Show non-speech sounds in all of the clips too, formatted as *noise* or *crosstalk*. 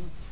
Mm-hmm.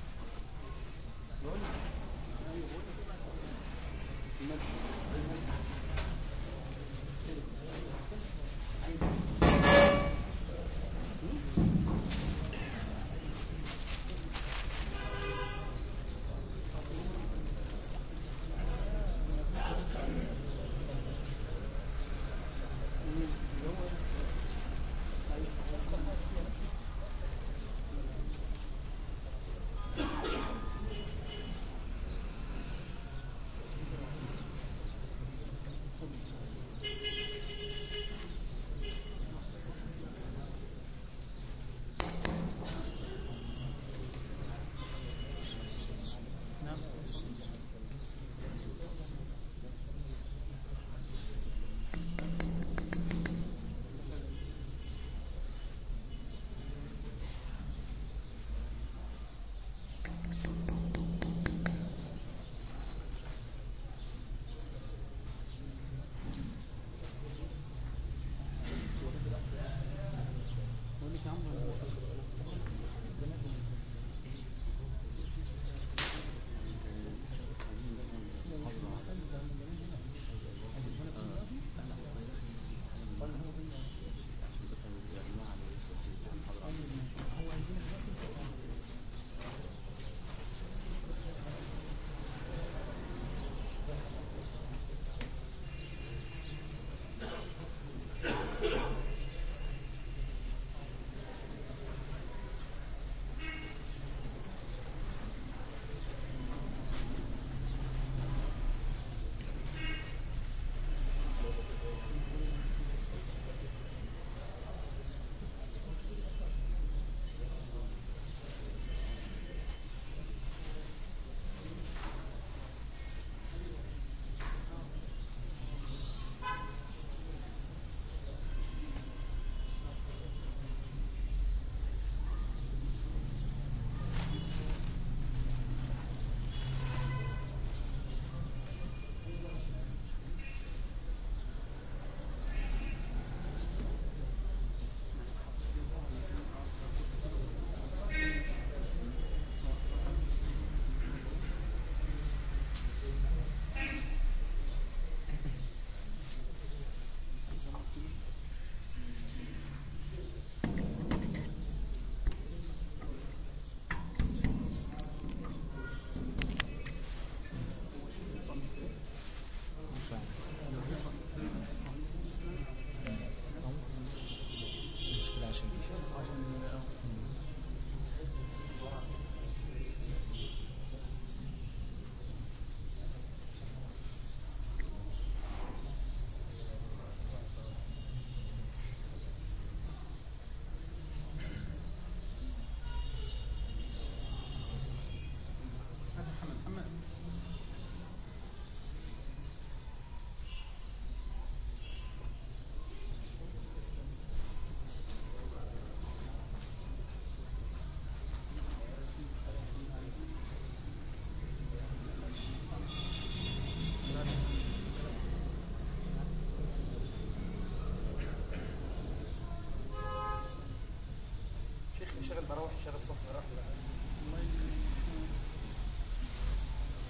شغل بروح شغل صف مروح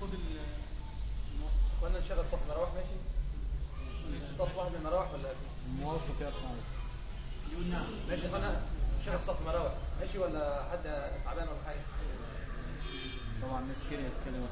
خد ال وأنا نشغل صف مروح ماشي؟ صف واحد من المراوح ولا؟ موافق يا فندم يقول نعم ماشي أنا شغل صف مراوح ماشي ولا حد تعبان ولا حاجة؟ طبعا ناس كده كلمة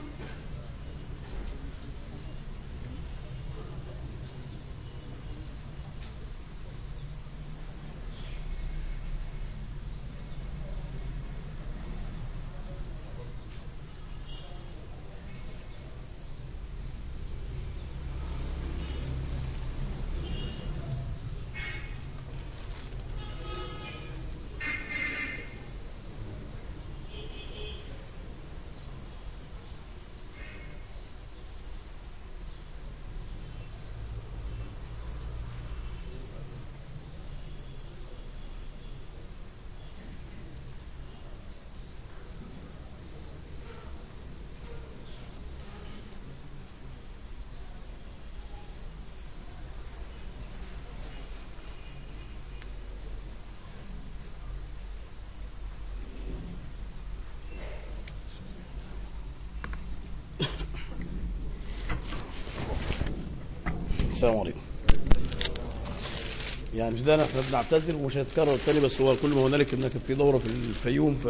え? السلام عليكم. يعني في ده إحنا بنعتذر ومش هنتكرر تاني بس هو كل ما هنالك ان في دورة في الفيوم ف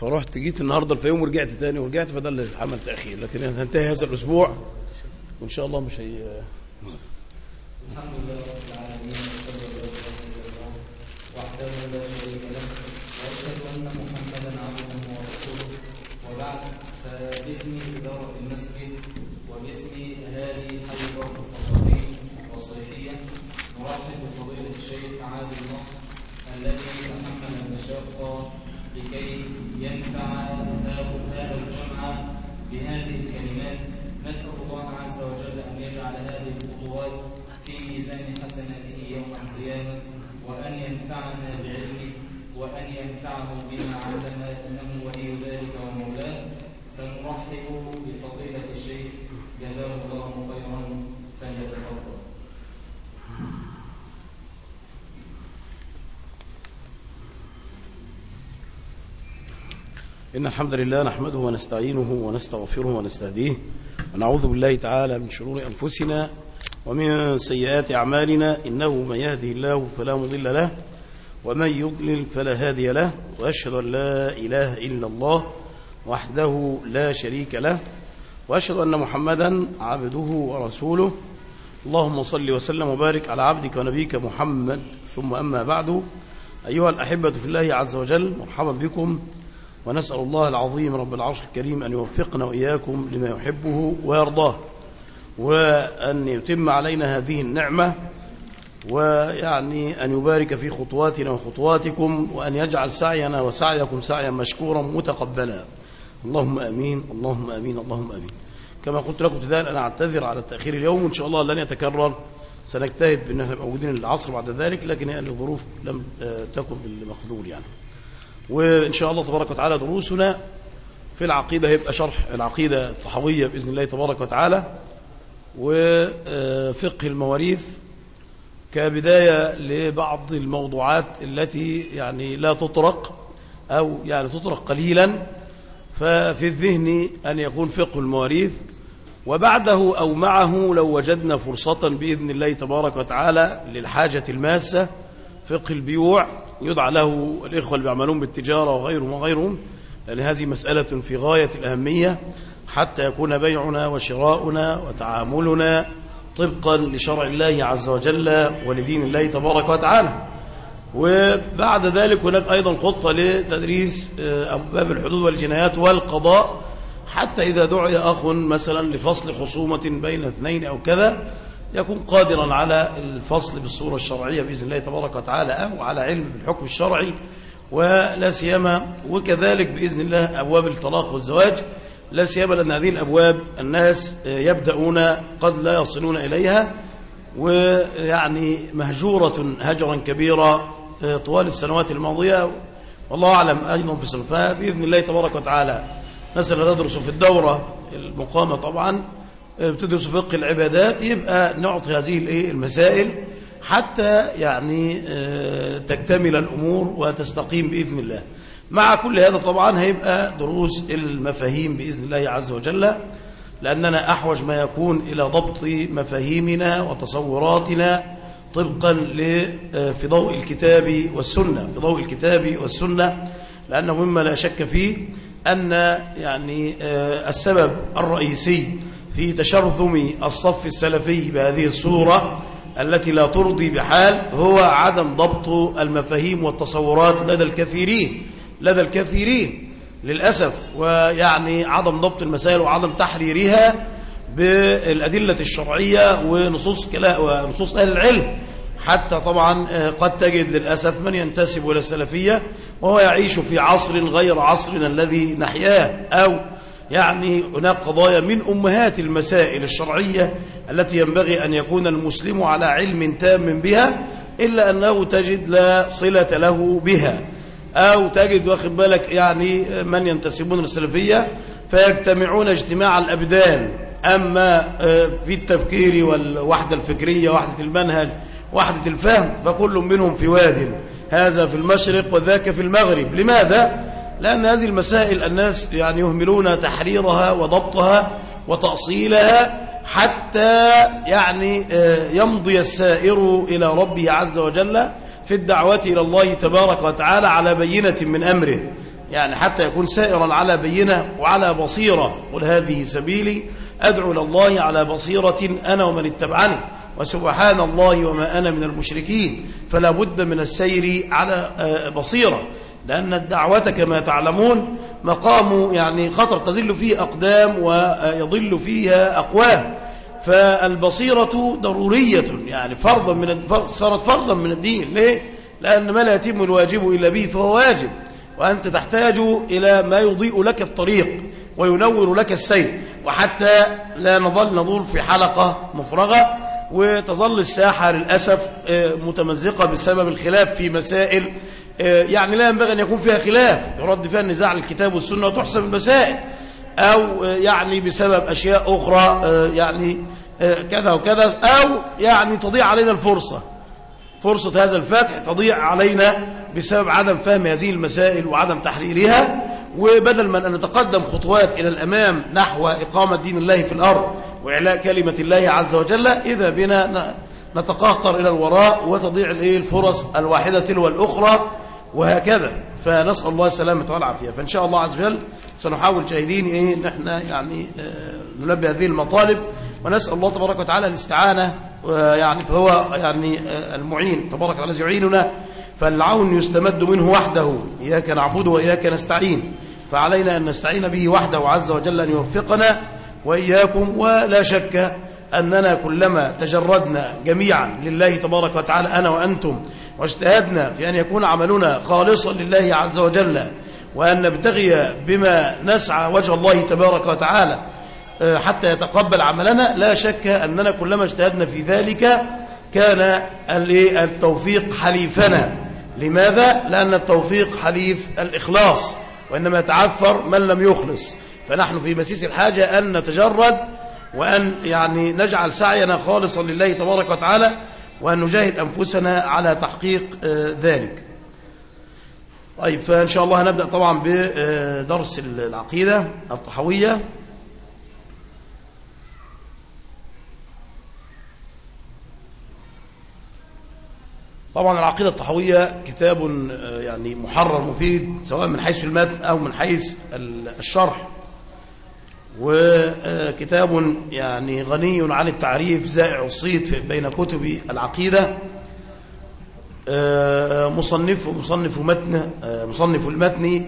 فرحت جيت النهارده الفيوم ورجعت تاني ورجعت فده اللي عمل تأخير لكن هننتهي هذا الأسبوع وإن شاء الله مش هي الحمد لله رب العالمين والصلاة والسلام على الله وحده لا شريك له واشهد ان محمدا عبده ورسوله وبعد فباسم اداره المسجد وباسم اهالي حي بوك الفقرين والصيفيه نرحب بفضيله الشيخ عادل نصر الذي تحمل المشقه لكي ينفع هذا الجمع بهذه الكلمات نسأل الله عز وجل أن يجعل هذه الخطوات في ميزان حسناته يوم القيامة. وأن ينفعنا بعلمه وأن ينفعه بما علم إنه ولي ذلك ومولاه فنرحب بفضيلة الشيخ جزاه الله خيرا فليتفضل إن الحمد لله نحمده ونستعينه ونستغفره ونستهديه ونعوذ بالله تعالى من شرور أنفسنا ومن سيئات أعمالنا إنه من يهدي الله فلا مضل له ومن يضلل فلا هادي له وأشهد أن لا إله إلا الله وحده لا شريك له وأشهد أن محمدا عبده ورسوله اللهم صل وسلم وبارك على عبدك ونبيك محمد. ثم أما بعد أيها الأحبة في الله عز وجل مرحبا بكم. ونسأل الله العظيم رب العرش الكريم أن يوفقنا وإياكم لما يحبه ويرضاه وأن يتم علينا هذه النعمة ويعني أن يبارك في خطواتنا وخطواتكم وأن يجعل سعينا وسعيكم سعيا مشكورا متقبلا. اللهم أمين اللهم أمين اللهم أمين. كما قلت لكم ابتداء أنا أعتذر على التأخير اليوم وإن شاء الله لن يتكرر. سنجتهد بأن نبقى موجودين العصر بعد ذلك لكن هي الظروف لم تكن بالمقدور يعني. وإن شاء الله تبارك وتعالى دروسنا في العقيدة هيبقى شرح العقيدة الطحوية بإذن الله تبارك وتعالى. وفقه المواريث كبداية لبعض الموضوعات التي يعني لا تطرق أو يعني تطرق قليلا ففي الذهن أن يكون فقه المواريث. وبعده أو معه لو وجدنا فرصة بإذن الله تبارك وتعالى للحاجة الماسة فقه البيوع يدعى له الإخوة اللي بيعملون بالتجارة وغيرهم وغيرهم لأن هذه مسألة في غاية الأهمية حتى يكون بيعنا وشراؤنا وتعاملنا طبقا لشرع الله عز وجل ولدين الله تبارك وتعالى. وبعد ذلك هناك أيضا خطة لتدريس أبواب الحدود والجنايات والقضاء حتى إذا دعي أخ مثلا لفصل خصومة بين اثنين أو كذا يكون قادرا على الفصل بالصورة الشرعية بإذن الله تبارك وتعالى أو على علم بالحكم الشرعي ولا سيما وكذلك بإذن الله أبواب الطلاق والزواج. لا سيما لأن هذه الأبواب الناس يبدأون قد لا يصلون إليها ويعني مهجورة هجرا كبيرا طوال السنوات الماضية. والله أعلم أيضا في صرفها بإذن الله تبارك وتعالى. مثلا ندرس في الدورة المقامة طبعا بتدرس فقه العبادات يبقى نعطي هذه المسائل حتى يعني تكتمل الأمور وتستقيم بإذن الله. مع كل هذا طبعا هيبقى دروس المفاهيم بإذن الله عز وجل لأننا أحوج ما يكون إلى ضبط مفاهيمنا وتصوراتنا طبقا في ضوء الكتاب والسنة. في ضوء الكتاب والسنة لأنه مما لا شك فيه أن يعني السبب الرئيسي في تشرذم الصف السلفي بهذه الصورة التي لا ترضي بحال هو عدم ضبط المفاهيم والتصورات لدى الكثيرين لدى الكثيرين. للأسف ويعني عدم ضبط المسائل وعدم تحريرها بالأدلة الشرعية ونصوص ونصوص أهل العلم. حتى طبعا قد تجد للأسف من ينتسب إلى السلفية وهو يعيش في عصر غير عصرنا الذي نحياه أو يعني هناك قضايا من أمهات المسائل الشرعية التي ينبغي أن يكون المسلم على علم تام بها إلا أنه تجد لا صلة له بها. أو تجد واخد بالك يعني من ينتسبون للسلفية فيجتمعون اجتماع الأبدان. أما في التفكير والوحدة الفكرية وحدة المنهج وحدة الفهم فكل منهم في واد. هذا في المشرق وذاك في المغرب. لماذا؟ لأن هذه المسائل الناس يعني يهملون تحريرها وضبطها وتأصيلها حتى يعني آه، يمضي السائر إلى ربه عز وجل في الدعوة إلى الله تبارك وتعالى على بينة من أمره. يعني حتى يكون سائرا على بينة وعلى بصيرة. قل هذه سبيلي أدعو إلى الله على بصيرة أنا ومن اتبعني وسبحان الله وما أنا من المشركين. فلا بد من السير على آه، بصيرة. لأن الدعوة كما تعلمون مقام يعني خطر تزل فيه أقدام ويضل فيها أقوام. فالبصيرة ضرورية يعني فرضا من صارت فرضا من الدين. ليه؟ لأن ما لا يتم الواجب إلا به فهو واجب. وأنت تحتاج إلى ما يضيء لك الطريق وينور لك السير. وحتى لا نظل ندور في حلقة مفرغة وتظل الساحة للأسف آه، متمزقة بسبب الخلاف في مسائل يعني لا ينبغي أن يكون فيها خلاف. يرد فيها النزاع الكتاب والسنة وتحسب المسائل. أو آه، يعني بسبب أشياء أخرى آه، يعني آه، كذا وكذا. أو يعني تضيع علينا الفرصة. فرصة هذا الفتح تضيع علينا بسبب عدم فهم هذه المسائل وعدم تحريرها. وبدل من أن نتقدم خطوات إلى الأمام نحو إقامة دين الله في الأرض وإعلاء كلمة الله عز وجل إذا بنا نتقهقر إلى الوراء وتضيع الإيه؟ الفرص الواحدة تلو الأخرى وهكذا. فنسأل الله السلامة والعافية. فإن شاء الله عز وجل سنحاول جاهدين إيه؟ إن إحنا يعني آه، نلبي هذه المطالب. ونسأل الله تبارك وتعالى الاستعانة آه، يعني فهو يعني آه، المعين. تبارك وتعالى يعيننا. فالعون يستمد منه وحده. إياك نعبد وإياك نستعين. فعلينا أن نستعين به وحده عز وجل أن يوفقنا وإياكم. ولا شك أننا كلما تجردنا جميعا لله تبارك وتعالى أنا وأنتم واجتهدنا في أن يكون عملنا خالصا لله عز وجل وأن نبتغي بما نسعى وجه الله تبارك وتعالى آه، حتى يتقبل عملنا لا شك أننا كلما اجتهدنا في ذلك كان؟ التوفيق حليفنا لماذا؟ لأن التوفيق حليف الإخلاص وإنما يتعثر من لم يخلص فنحن في مسيس الحاجة أن نتجرد وأن يعني نجعل سعينا خالصا لله تبارك وتعالى وأن نجاهد أنفسنا على تحقيق آه، ذلك. طيب فإن شاء الله هنبدأ طبعا بدرس العقيدة الطحوية. طبعا العقيدة الطحوية كتاب آه، يعني محرر مفيد سواء من حيث المتن أو من حيث ال- الشرح. وكتاب يعني غني عن التعريف زائع الصيت بين كتب العقيدة. آه، مصنف مصنف متن آه، مصنف المتن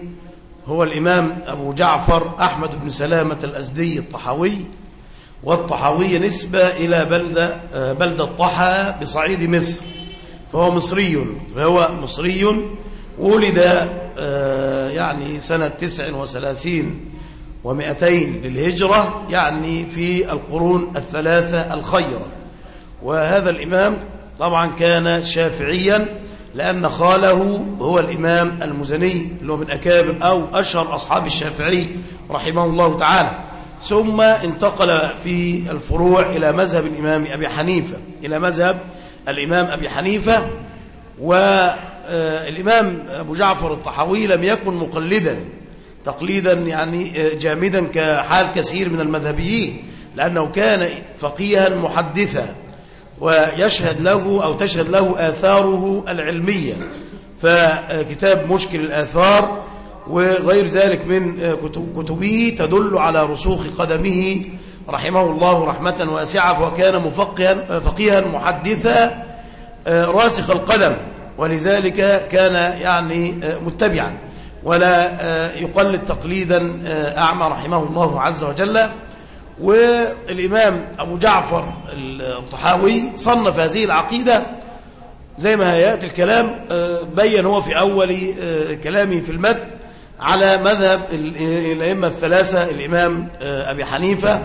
هو الإمام أبو جعفر أحمد بن سلامة الأزدي الطحاوي والطحاوية نسبة إلى بلدة آه، بلدة طحا بصعيد مصر فهو مصري فهو مصري ولد يعني سنة تسع وثلاثين ومئتين للهجرة يعني في القرون الثلاثة الخيرة. وهذا الإمام طبعا كان شافعيا لأن خاله هو الإمام المزني اللي هو من أكابر أو أشهر أصحاب الشافعي رحمه الله تعالى. ثم انتقل في الفروع إلى مذهب الإمام أبي حنيفة إلى مذهب الإمام أبي حنيفة. والإمام أبو جعفر الطحاوي لم يكن مقلدا. تقليدا يعني جامدا كحال كثير من المذهبيين لأنه كان فقيها محدثا ويشهد له أو تشهد له آثاره العلمية. فكتاب مشكل الآثار وغير ذلك من كتب- كتبه تدل على رسوخ قدمه رحمه الله رحمة واسعة وكان مفقها فقيها محدثا آه، راسخ القدم. ولذلك كان يعني آه، متبعا. ولا آه، يقلد تقليدا آه، أعمى رحمه الله عز وجل. والإمام أبو جعفر الطحاوي صنف هذه العقيدة. زي ما يأتي الكلام آه، بين هو في أول كلامه في المد على مذهب ال- الأئمة الثلاثة الإمام أبي حنيفة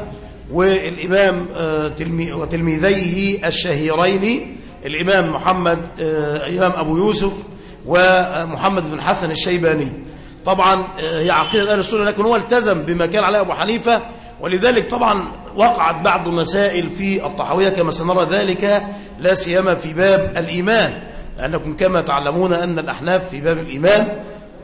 والإمام تلمي- وتلميذيه الشهيرين الإمام محمد الإمام أبو يوسف ومحمد بن حسن الشيباني. طبعا آه، هي عقيدة أهل السنة لكن هو التزم بما كان عليه أبو حنيفة ولذلك طبعا وقعت بعض مسائل في الطحاوية كما سنرى ذلك لا سيما في باب الإيمان. لأنكم كما تعلمون أن الأحناف في باب الإيمان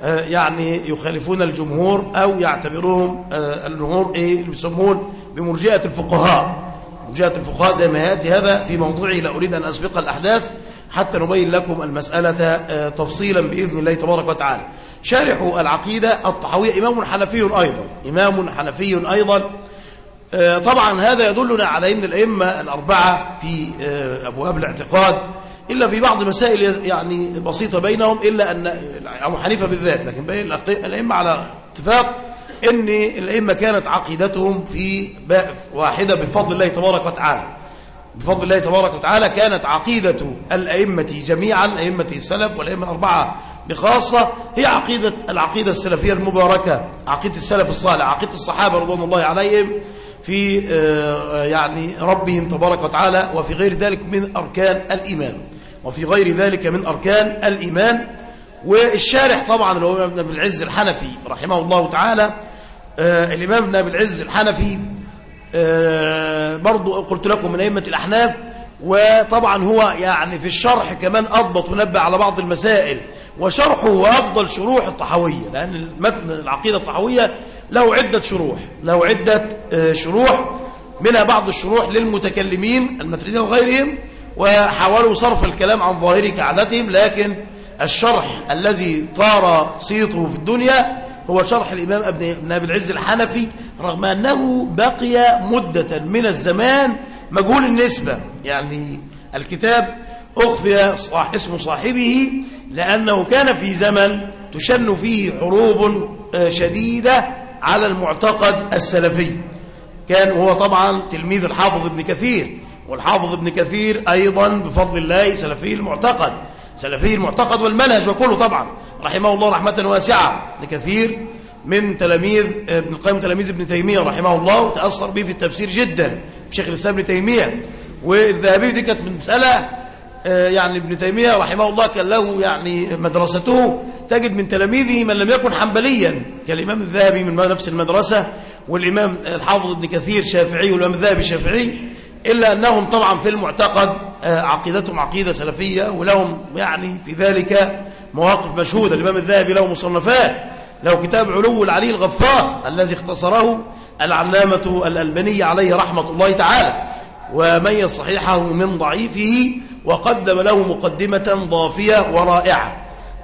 آه، يعني يخالفون الجمهور أو يعتبرهم آه، الجمهور إيه؟ اللي بيسمون بمرجئة الفقهاء. من جهة الفقهاء زي ما يأتي هذا في موضوعه لا أريد أن أسبق الأحداث. حتى نبين لكم المسألة آه، تفصيلا بإذن الله تبارك وتعالى. شارح العقيدة الطحوية إمام حنفي أيضا إمام حنفي أيضا. آه، طبعا هذا يدلنا على أن الأئمة الأربعة في آه، أبواب الاعتقاد إلا في بعض مسائل يعني بسيطة بينهم إلا أن أبو حنيفة بالذات لكن بين الأئمة على اتفاق أن الأئمة كانت عقيدتهم في واحدة بفضل الله تبارك وتعالى. بفضل الله تبارك وتعالى كانت عقيدة الأئمة جميعا أئمة السلف والأئمة الأربعة بخاصة هي عقيدة العقيدة السلفية المباركة عقيدة السلف الصالح عقيدة الصحابة رضوان الله عليهم في آه، يعني ربهم تبارك وتعالى وفي غير ذلك من أركان الإيمان. وفي غير ذلك من أركان الإيمان. والشارح طبعا اللي هو ابن العز الحنفي رحمه الله تعالى آه، الإمام ابن العز الحنفي آه، برضو قلت لكم من أئمة الأحناف وطبعا هو يعني في الشرح كمان أضبط ونبه على بعض المسائل وشرحه هو أفضل شروح الطحوية لأن المتن العقيدة الطحوية له عدة شروح له عدة آه، شروح منها بعض الشروح للمتكلمين المتريدين وغيرهم وحاولوا صرف الكلام عن ظاهره كعادتهم لكن الشرح الذي طار صيته في الدنيا هو شرح الإمام أبن أبي العز الحنفي رغم أنه بقي مدة من الزمان مجهول النسبة. يعني الكتاب أخفي صاح اسم صاحبه لأنه كان في زمن تشن فيه حروب آه، شديدة على المعتقد السلفي. كان هو طبعا تلميذ الحافظ ابن كثير والحافظ ابن كثير أيضا بفضل الله سلفي المعتقد سلفي المعتقد والمنهج وكله طبعا. رحمه الله رحمة واسعة. ابن كثير من تلاميذ ابن القيم تلاميذ ابن تيمية رحمه الله وتأثر به في التفسير جدا. بشيخ الإسلام ابن تيمية. والذهبي دي كانت مسألة آه، يعني ابن تيمية رحمه الله كان له يعني مدرسته تجد من تلاميذه من لم يكن حنبليا. كالإمام الذهبي من نفس المدرسة والإمام الحافظ ابن كثير شافعي والإمام الذهبي شافعي إلا أنهم طبعا في المعتقد آه، عقيدتهم عقيدة سلفية ولهم يعني في ذلك مواقف مشهودة. الإمام الذهبي له مصنفات. له كتاب علو العلي الغفار الذي اختصره العلامة الألباني عليه رحمة الله تعالى. وميز صحيحه من ضعيفه وقدم له مقدمة ضافية ورائعة.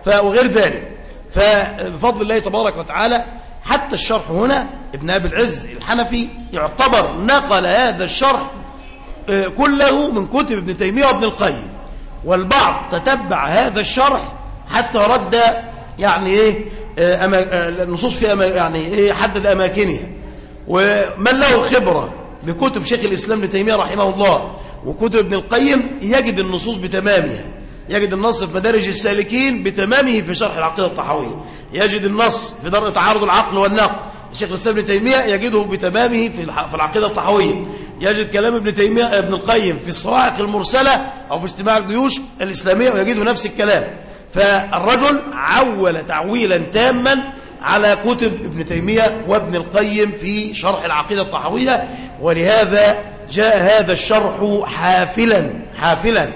وغير ذلك فبفضل الله تبارك وتعالى حتى الشرح هنا ابن أبي العز الحنفي يعتبر نقل هذا الشرح آه، كله من كتب ابن تيمية وابن القيم. والبعض تتبع هذا الشرح حتى رد يعني إيه؟ النصوص في أما يعني إيه حدد أماكنها. ومن له خبرة بكتب شيخ الإسلام ابن تيمية رحمه الله وكتب ابن القيم يجد النصوص بتمامها. يجد النص في مدارج السالكين بتمامه في شرح العقيدة الطحاوية. يجد النص في درء تعارض العقل والنقل. الشيخ الإسلام ابن تيمية يجده بتمامه في في العقيدة الطحاوية. يجد كلام ابن تيمية ابن القيم في الصواعق المرسلة أو في اجتماع الجيوش الإسلامية ويجده نفس الكلام. فالرجل عول تعويلا تاما على كتب ابن تيمية وابن القيم في شرح العقيدة الطحوية ولهذا جاء هذا الشرح حافلا حافلا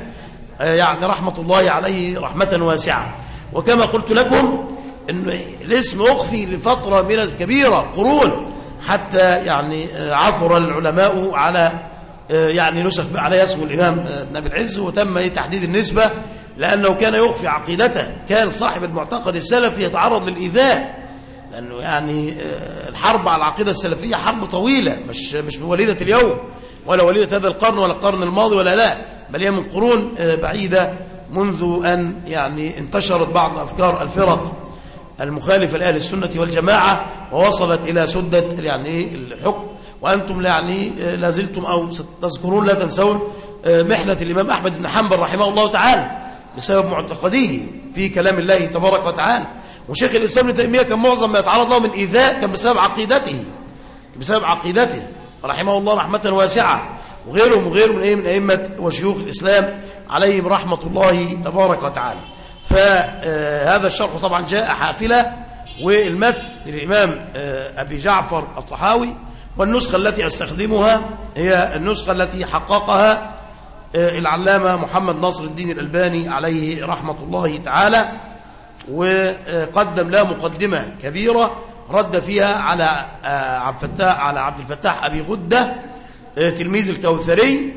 آه، يعني رحمة الله عليه رحمة واسعة. وكما قلت لكم أن الاسم أخفي لفترة من كبيرة قرون حتى يعني آه، عثر العلماء على آه، يعني نسخ عليه اسم الإمام ابن العز وتم تحديد النسبة لأنه كان يخفي عقيدته كان صاحب المعتقد السلفي يتعرض للإيذاء. لأنه يعني آه، الحرب على العقيدة السلفية حرب طويلة مش مش بوليدة اليوم ولا وليدة هذا القرن ولا القرن الماضي ولا لا بل هي من قرون آه، بعيدة منذ أن يعني انتشرت بعض أفكار الفرق المخالفة لأهل السنة والجماعة ووصلت إلى سدة يعني الحكم. وأنتم يعني آه، لا زلتم أو تذكرون لا تنسون محنة الإمام أحمد بن حنبل رحمه الله تعالى. بسبب معتقده في كلام الله تبارك وتعالى. وشيخ الإسلام ابن تيمية كان معظم ما يتعرض له من إيذاء كان بسبب عقيدته بسبب عقيدته. رحمه الله رحمة واسعة. وغيرهم وغيرهم من أئمة أئمة وشيوخ الإسلام عليهم رحمة الله تبارك وتعالى. فهذا الشرح طبعا جاء حافلة والمثل للإمام آه، أبي جعفر الطحاوي. والنسخة التي أستخدمها هي النسخة التي حققها العلامة محمد ناصر الدين الألباني عليه رحمة الله تعالى وقدم لها مقدمة كبيرة رد فيها على آه، عبد الفتاح على عبد الفتاح أبي غدة آه، تلميذ الكوثري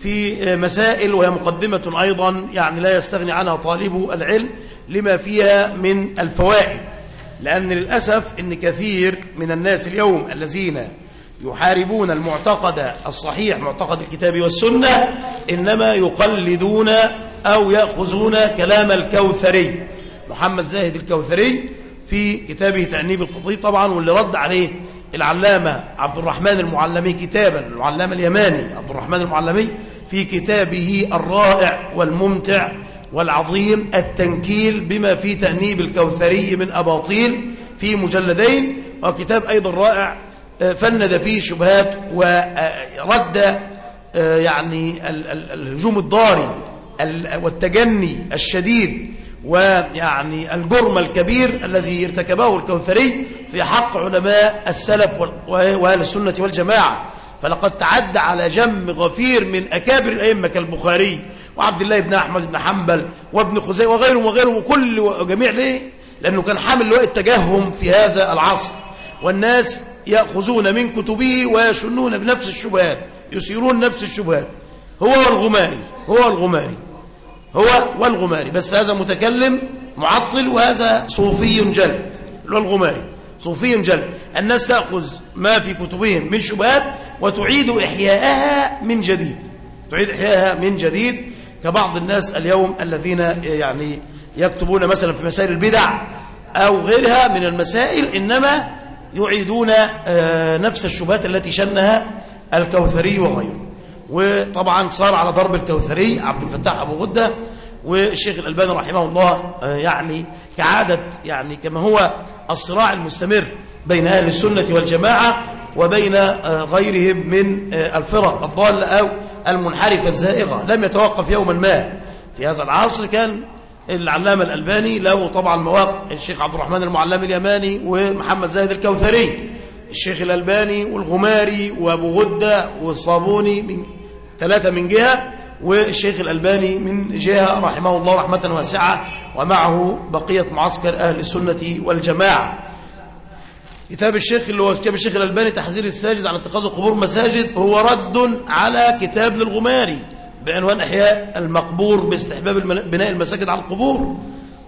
في آه، مسائل وهي مقدمة أيضا يعني لا يستغني عنها طالب العلم لما فيها من الفوائد لأن للأسف أن كثير من الناس اليوم الذين يحاربون المعتقد الصحيح معتقد الكتاب والسنة إنما يقلدون أو يأخذون كلام الكوثري. محمد زاهد الكوثري في كتابه تأنيب الخطيب طبعا واللي رد عليه العلامة عبد الرحمن المعلمي كتابا العلامة اليماني عبد الرحمن المعلمي في كتابه الرائع والممتع والعظيم التنكيل بما في تأنيب الكوثري من أباطيل في مجلدين وكتاب أيضا رائع فند فيه شبهات ورد آه، يعني ال- ال- الهجوم الضاري ال- والتجني الشديد ويعني الجرم الكبير الذي ارتكبه الكوثري في حق علماء السلف وأهل السنة والجماعة. فلقد تعدى على جم غفير من أكابر الأئمة كالبخاري وعبد الله بن أحمد بن حنبل وابن خزيمة وغيرهم وغيرهم وكل وجميع ليه؟ لأنه كان حامل لواء التجهم في هذا العصر. والناس يأخذون من كتبه ويشنون بنفس الشبهات يثيرون نفس الشبهات. هو والغماري هو والغماري هو والغماري. بس هذا متكلم معطل وهذا صوفي جلد. اللي هو الغماري صوفي جلد. الناس تأخذ ما في كتبهم من شبهات وتعيد إحياءها من جديد. تعيد إحياءها من جديد كبعض الناس اليوم الذين يعني يكتبون مثلا في مسائل البدع أو غيرها من المسائل إنما يعيدون آه، نفس الشبهات التي شنها الكوثري وغيره. وطبعا صار على ضرب الكوثري عبد الفتاح أبو غدة والشيخ الألباني رحمه الله آه، يعني كعادة يعني كما هو الصراع المستمر بين أهل السنة والجماعة وبين آه، غيرهم من الفرق الضالة أو المنحرفة الزائغة. لم يتوقف يوما ما. في هذا العصر كان العلامة الألباني له طبعا مواقع الشيخ عبد الرحمن المعلم اليماني ومحمد زاهد الكوثري الشيخ الألباني والغماري وأبو غدة والصابوني من ثلاثة من جهة والشيخ الألباني من جهة رحمه الله رحمة واسعة ومعه بقية معسكر أهل السنة والجماعة. كتاب الشيخ اللي هو كتاب الشيخ الألباني تحذير الساجد عن اتخاذ القبور مساجد هو رد على كتاب للغماري. بعنوان إحياء المقبور باستحباب بناء المساجد على القبور.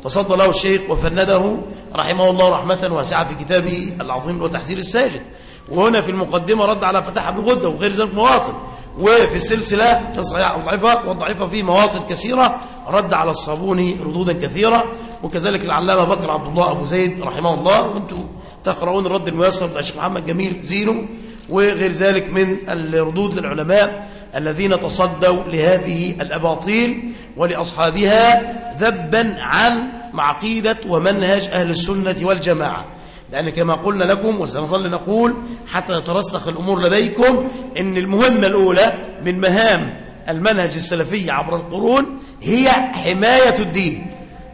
تصدى له الشيخ وفنده رحمه الله رحمة واسعة في كتابه العظيم اللي هو تحذير الساجد. وهنا في المقدمة رد على فتح أبي غدة وغير ذلك مواطن. وفي السلسلة الصحيحة والضعيفة والضعيفة في مواطن كثيرة. رد على الصابوني ردودا كثيرة. وكذلك العلامة بكر عبد الله أبو زيد رحمه الله. وأنتم تقرؤون الرد الميسر بتاع الشيخ محمد جميل زينو. وغير ذلك من الردود للعلماء. الذين تصدوا لهذه الأباطيل ولأصحابها ذبا عن عقيدة ومنهج أهل السنة والجماعة. لأن كما قلنا لكم وسنظل نقول حتى يترسخ الأمور لديكم أن المهمة الأولى من مهام المنهج السلفي عبر القرون هي حماية الدين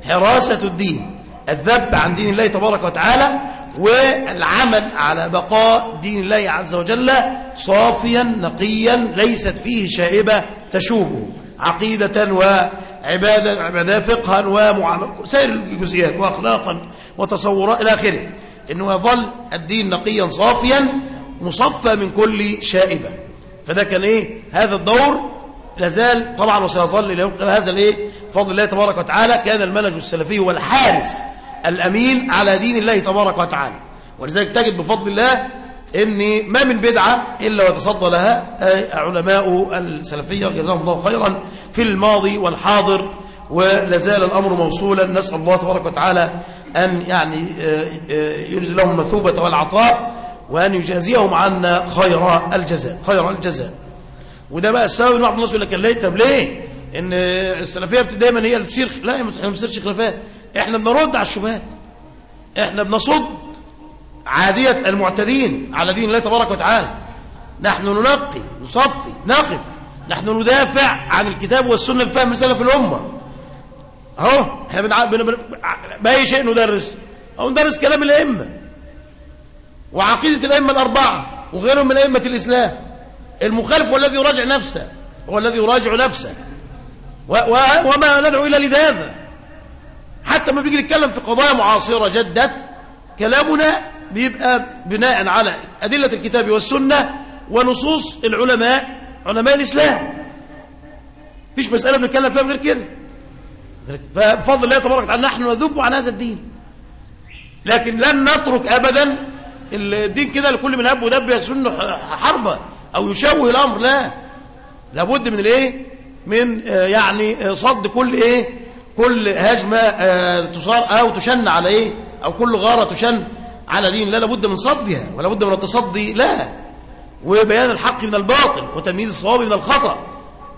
حراسة الدين الذب عن دين الله تبارك وتعالى والعمل على بقاء دين الله عز وجل صافيا نقيا ليست فيه شائبة تشوبه. عقيدة وعبادة عبادة فقها ومعاملة سائر الجزئيات وأخلاقا وتصورات إلى آخره. إنه يظل الدين نقيا صافيا مصفى من كل شائبة. فده كان إيه؟ هذا الدور لازال طبعا وسيظل اليوم هذا الإيه؟ بفضل الله تبارك وتعالى. كان المنهج السلفي هو الحارس الأمين على دين الله تبارك وتعالى. ولذلك تجد بفضل الله ان ما من بدعة إلا ويتصدى لها آه، علماء السلفية جزاهم الله خيرا في الماضي والحاضر ولازال الأمر موصولا. نسأل الله تبارك وتعالى أن يعني آه، آه، يجزي لهم المثوبة والعطاء وأن يجازيهم عنا خير الجزاء خير الجزاء. وده بقى السبب إن بعض الناس يقول لك ليه؟ طب ليه؟ إن السلفية دايما هي اللي تشير لا ما بنصيرش خلافات. إحنا بنرد على الشبهات. إحنا بنصد عادية المعتدين على دين الله تبارك وتعالى. نحن ننقي نصفي نقف. نحن ندافع عن الكتاب والسنة بفهم سلف الأمة. أهو إحنا بنع... بن... بن... بأي شيء ندرس؟ أو ندرس كلام الأئمة. وعقيدة الأئمة الأربعة وغيرهم من أئمة الإسلام. المخالف هو الذي يراجع نفسه هو الذي يراجع نفسه. و... و... وما ندعو الا لهذا حتى ما بيجي نتكلم في قضايا معاصرة جدت كلامنا بيبقى بناء على أدلة الكتاب والسنة ونصوص العلماء علماء الإسلام. فيش مسألة بنتكلم فيها غير كده. فبفضل الله تبارك وتعالى نحن نذب عن هذا الدين. لكن لن نترك أبدا الدين كده لكل من هب ودب يسن حربة أو يشوه الأمر لا. لابد من الايه من آه، يعني آه، صد كل إيه؟ كل هجمة آه، تصار أو تشن على إيه أو كل غارة تشن على دين لا لابد من صدها ولا بد من التصدي لا وبيان الحق من الباطل وتمييز الصواب من الخطأ.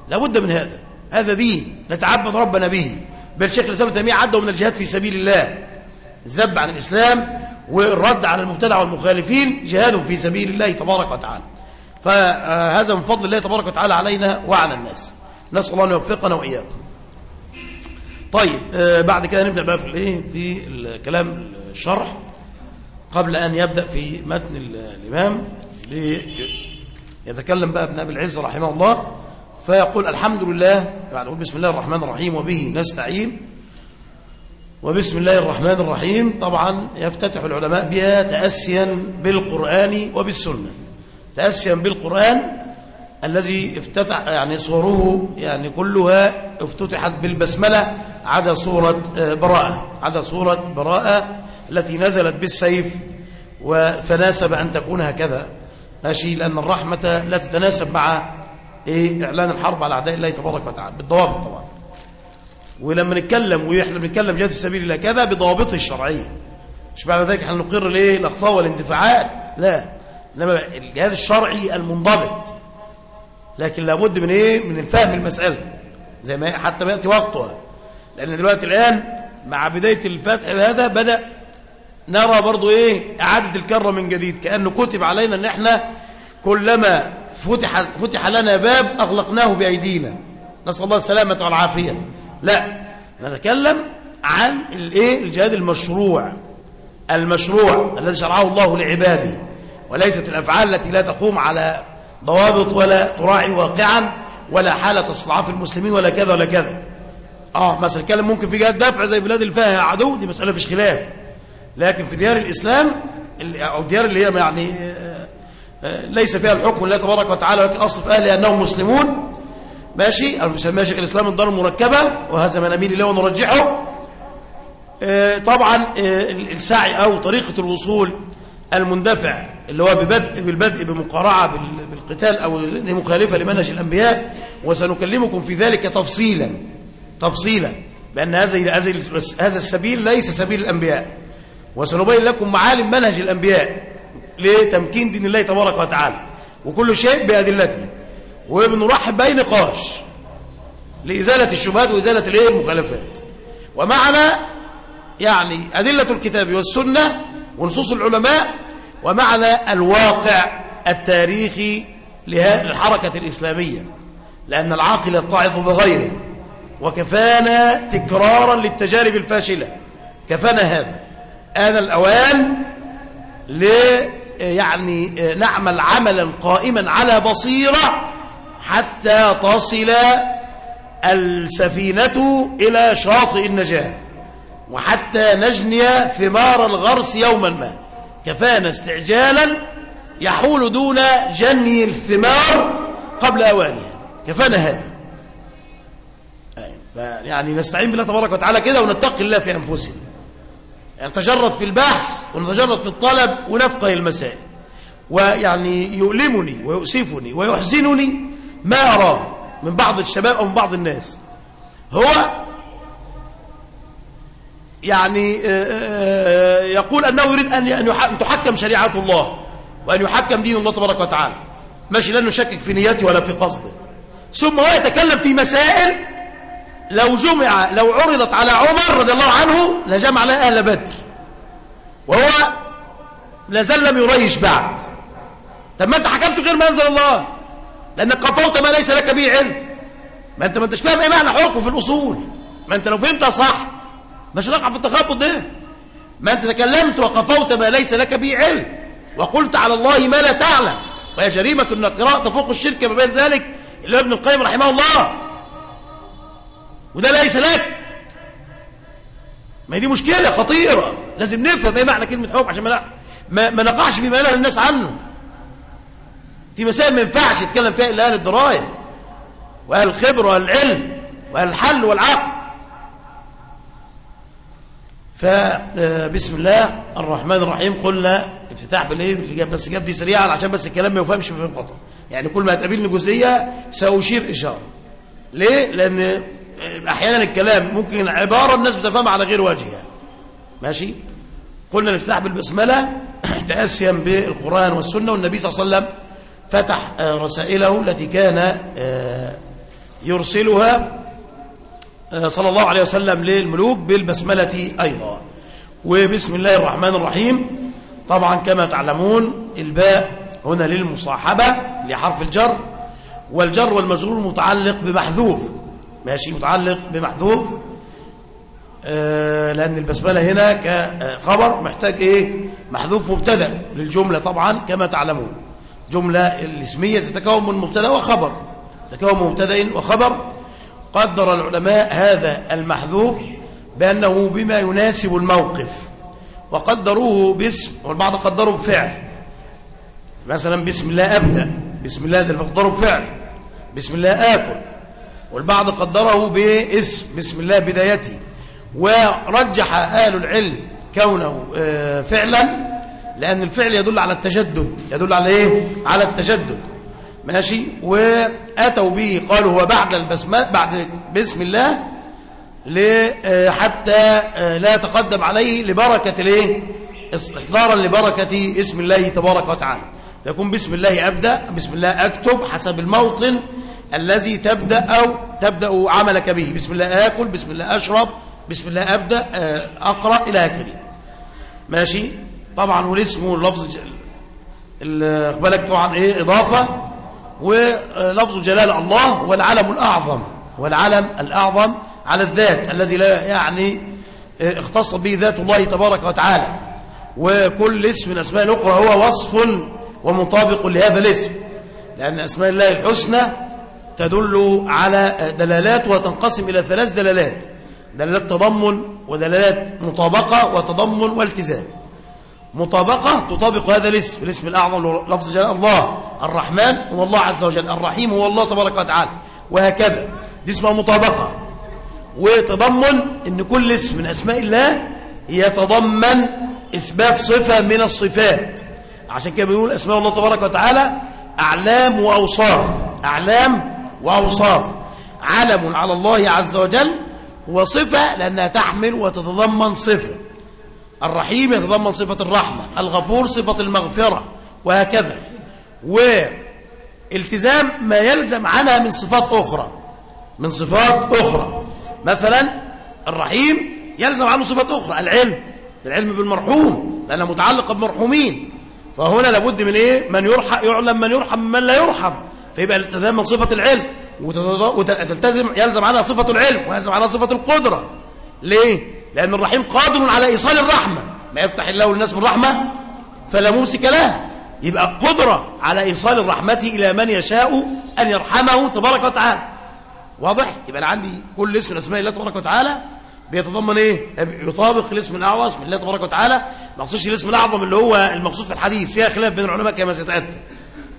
لابد من هذا. هذا دين نتعبد ربنا به. بل شيخ الإسلام تيمية عده من الجهاد في سبيل الله. الذب عن الإسلام والرد على المبتدع والمخالفين جهاد في سبيل الله تبارك وتعالى. فهذا من فضل الله تبارك وتعالى علينا وعلى الناس. نسأل الله أن يوفقنا وإياكم. طيب آه، بعد كده نبدأ بقى في الإيه؟ في الكلام الشرح قبل أن يبدأ في متن ال- الإمام يتكلم بقى ابن أبي العز رحمه الله فيقول الحمد لله بعد أقول بسم الله الرحمن الرحيم وبه نستعين وبسم الله الرحمن الرحيم طبعا يفتتح العلماء بها تأسيا بالقرآن وبالسنة. تأسيا بالقرآن الذي افتتح يعني صوره يعني كلها افتتحت بالبسملة عدا سورة آه، براءة عدا سورة براءة التي نزلت بالسيف فناسب أن تكون هكذا. ماشي؟ لأن الرحمة لا تتناسب مع إيه إعلان الحرب على أعداء الله تبارك وتعالى بالضوابط طبعا. ولما نتكلم وإحنا بنتكلم جهاد في سبيل الله كذا بضوابطه الشرعية. مش معنى ذلك إحنا نقر الإيه؟ الأخطاء والاندفاعات لا. إنما الجهاد الشرعي المنضبط. لكن لابد من إيه؟ من الفهم المسألة زي ما حتى ما يأتي وقتها. لأن دلوقتي الآن مع بداية الفتح هذا بدأ نرى برضو إيه؟ إعادة الكرة من جديد كأنه كتب علينا إن إحنا كلما فتح فتح لنا باب أغلقناه بأيدينا. نسأل الله السلامة والعافية. لا نتكلم عن الإيه؟ الجهاد المشروع. المشروع الذي شرعه الله لعباده وليست الأفعال التي لا تقوم على ضوابط ولا تراعي واقعا ولا حالة استضعاف المسلمين ولا كذا ولا كذا. آه مثلا نتكلم ممكن في جهاد دفع زي بلاد اللي فيها عدو دي مسألة فيش خلاف. لكن في ديار الإسلام ال- أو ديار اللي هي يعني آه، آه، ليس فيها الحكم لله تبارك وتعالى ولكن الاصل في أهلها أنهم مسلمون. ماشي؟ أو بيسميها شيخ الإسلام الدار المركبة وهذا ما نميل اليه ونرجحه. آه، طبعا السعي أو طريقة الوصول المندفع اللي هو ببدء بالبدء بمقارعة بال- بالقتال أو إنها مخالفة لمنهج الأنبياء وسنكلمكم في ذلك تفصيلا تفصيلا بأن هذا هذا السبيل ليس سبيل الأنبياء. وسنبين لكم معالم منهج الأنبياء لتمكين دين الله تبارك وتعالى. وكل شيء بأدلته. وبنرحب بأي نقاش. لإزالة الشبهات وإزالة الايه المخالفات ومعنا يعني أدلة الكتاب والسنة ونصوص العلماء ومعنى الواقع التاريخي للحركة الإسلامية لأن العاقل يتعظ بغيره وكفانا تكرارا للتجارب الفاشلة. كفانا هذا. آن الأوان ل يعني نعمل عملا قائما على بصيرة حتى تصل السفينة إلى شاطئ النجاة وحتى نجني ثمار الغرس يوما ما. كفانا استعجالا يحول دون جني الثمار قبل أوانها. كفانا هذا. يعني نستعين بالله تبارك وتعالى كده ونتقي الله في أنفسنا. نتجرد في البحث ونتجرد في الطلب ونفقه المسائل. ويعني يؤلمني ويؤسفني ويحزنني ما أراه من بعض الشباب أو من بعض الناس. هو يعني آه، آه، يقول أنه يريد أن تحكم شريعة الله وأن يحكم دين الله تبارك وتعالى. ماشي لا نشكك في نيته ولا في قصده. ثم هو يتكلم في مسائل لو جمع لو عرضت على عمر رضي الله عنه لجمع لها أهل بدر. وهو لازال لم يريش بعد. طب ما أنت حكمت غير ما أنزل الله؟ لأنك قفوت ما ليس لك به علم. ما أنت ما أنتش فاهم إيه معنى حكم في الأصول. ما أنت لو فهمتها صح مش هتقع في التخبط ده. ما انت تكلمت وقفوت ما ليس لك به علم. وقلت على الله ما لا تعلم. وهي جريمة إن القراءة تفوق الشرك ما بين ذلك هو ابن القيم رحمه الله. وده ليس لك. ما دي مشكلة خطيرة. لازم نفهم إيه معنى كلمة حكم عشان ما ما, ما نقعش فيما ينهى الناس عنه. في مسائل ما ينفعش يتكلم فيها إلا أهل الدرايه وأهل الخبره وأهل العلم وأهل الحل والعقل. فبسم الله الرحمن الرحيم. قلنا افتتاح بالإيه؟ بس جاب دي سريعا عشان بس الكلام ما يفهمش في خطا يعني كل ما تقابلني جزئية سأشير إشارة. ليه؟ لأن أحيانا الكلام ممكن عبارة الناس بتفهمها على غير وجهها. ماشي؟ قلنا الافتتاح بالبسملة *clears throat* تاسيا بالقرآن والسنة والنبي صلى الله عليه وسلم فتح آه، رسائله التي كان آه، يرسلها آه، صلى الله عليه وسلم للملوك بالبسملة أيضا. وبسم الله الرحمن الرحيم. طبعا كما تعلمون الباء هنا للمصاحبة لحرف الجر والجر والمجرور متعلق بمحذوف. ماشي متعلق بمحذوف. آه، لأن البسملة هنا كخبر محتاج إيه؟ محذوف مبتدأ للجملة طبعا كما تعلمون. جملة الاسمية تتكون من مبتدأ وخبر. تتكون من مبتدأ وخبر. قدر العلماء هذا المحذوف بأنه بما يناسب الموقف وقدروه باسم والبعض قدره بفعل. مثلا بسم الله أبدأ بسم الله ده فقدره بفعل. بسم الله آكل. والبعض قدره باسم بسم الله بدايته. ورجح أهل العلم كونه آه، فعلا لأن الفعل يدل على التجدد يدل على إيه؟ على التجدد ماشي؟ واتوا به قالوا هو بعد البسمله بعد بسم الله آه، حتى آه، لا يتقدم عليه لبركة الايه؟ احضارا لبركة اسم الله تبارك وتعالى. فيكون بسم الله أبدأ بسم الله أكتب حسب الموطن الذي تبدأ أو تبدأ عملك به. بسم الله آكل بسم الله أشرب بسم الله أبدأ آه، أقرأ إلى آخره. ماشي؟ طبعا والاسم واللفظ خد بالك طبعا إيه؟ إضافة. ولفظ جلال الله والعلم الأعظم والعلم الأعظم على الذات الذي لا يعني آه، اختص به ذات الله تبارك وتعالى. وكل اسم من أسماء الأخرى هو وصف ومطابق لهذا الاسم. لأن أسماء الله الحسنى تدل على دلالات وتنقسم إلى ثلاث دلالات. دلالات تضمن ودلالات مطابقة وتضمن والتزام. مطابقة تطابق هذا الاسم الاسم الأعظم لفظ جلال الله الرحمن هو الله عز وجل الرحيم هو الله تبارك وتعالى وهكذا. دي اسمها مطابقة. وتضمن إن كل اسم من أسماء الله يتضمن إثبات صفة من الصفات. عشان كده بنقول أسماء الله تبارك وتعالى أعلام وأوصاف أعلام وأوصاف. علم على الله عز وجل وصفة لأنها تحمل وتتضمن صفة. الرحيم يتضمن صفة الرحمة الغفور صفة المغفرة وهكذا. والتزام ما يلزم عنها من صفات أخرى من صفات أخرى. مثلا الرحيم يلزم عنه صفات أخرى العلم العلم بالمرحوم لأنها متعلقة بمرحومين. فهنا لابد من إيه؟ من يرحم يعلم من يرحم من لا يرحم. فيبقى الالتزام من صفة العلم. وتلتزم يلزم عنها صفة العلم ويلزم عنها صفة القدرة. ليه؟ لأن الرحيم قادر على إيصال الرحمة. ما يفتح الله للناس من رحمة فلا ممسك لها يبقى قدرة على إيصال الرحمة إلى من يشاء أن يرحمه تبارك وتعالى. واضح؟ يبقى أنا عندي كل اسم من أسماء الله تبارك وتعالى. بيتضمن إيه؟ يطابق الاسم الأعظم اسم الله تبارك وتعالى. ما أقصدش الاسم الأعظم اللي هو المقصود في الحديث. فيها خلاف بين العلماء كما سيتاتى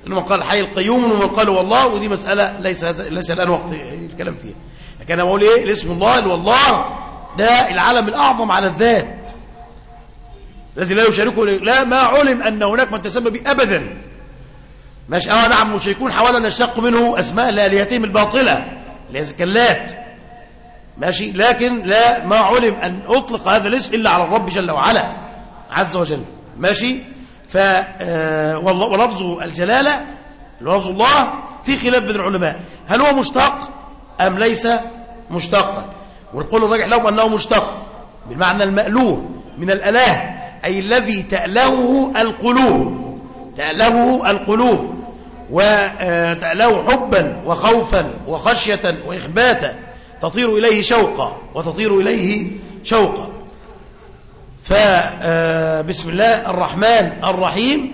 انه قال الحي القيوم ومن قال والله ودي مسألة ليس ليس الآن وقت الكلام فيها. لكن أنا بقول إيه؟ الاسم الله اللي والله ده العالم الأعظم على الذات. الذي لا يشاركه لا ما علم أن هناك من تسمى به ابدا. ماشي آه نعم مشركون حاولوا أن يشتقوا منه الباطله اللي هي زكلات ماشي؟ لكن لا ما علم أن أطلق هذا الاسم إلا على الرب جل وعلا عز وجل. ماشي؟ ف آه، ولفظ الجلالة لفظ الله في خلاف بين العلماء. هل هو مشتق أم ليس مشتقا؟ والقول الراجح لهم أنه مشتق بالمعنى المألوه من الأله أي الذي تألهه القلوب تألهه القلوب وتألهه حبا وخوفا وخشية وإخباتا تطير إليه شوقا وتطير إليه شوقا. فبسم الله الرحمن الرحيم.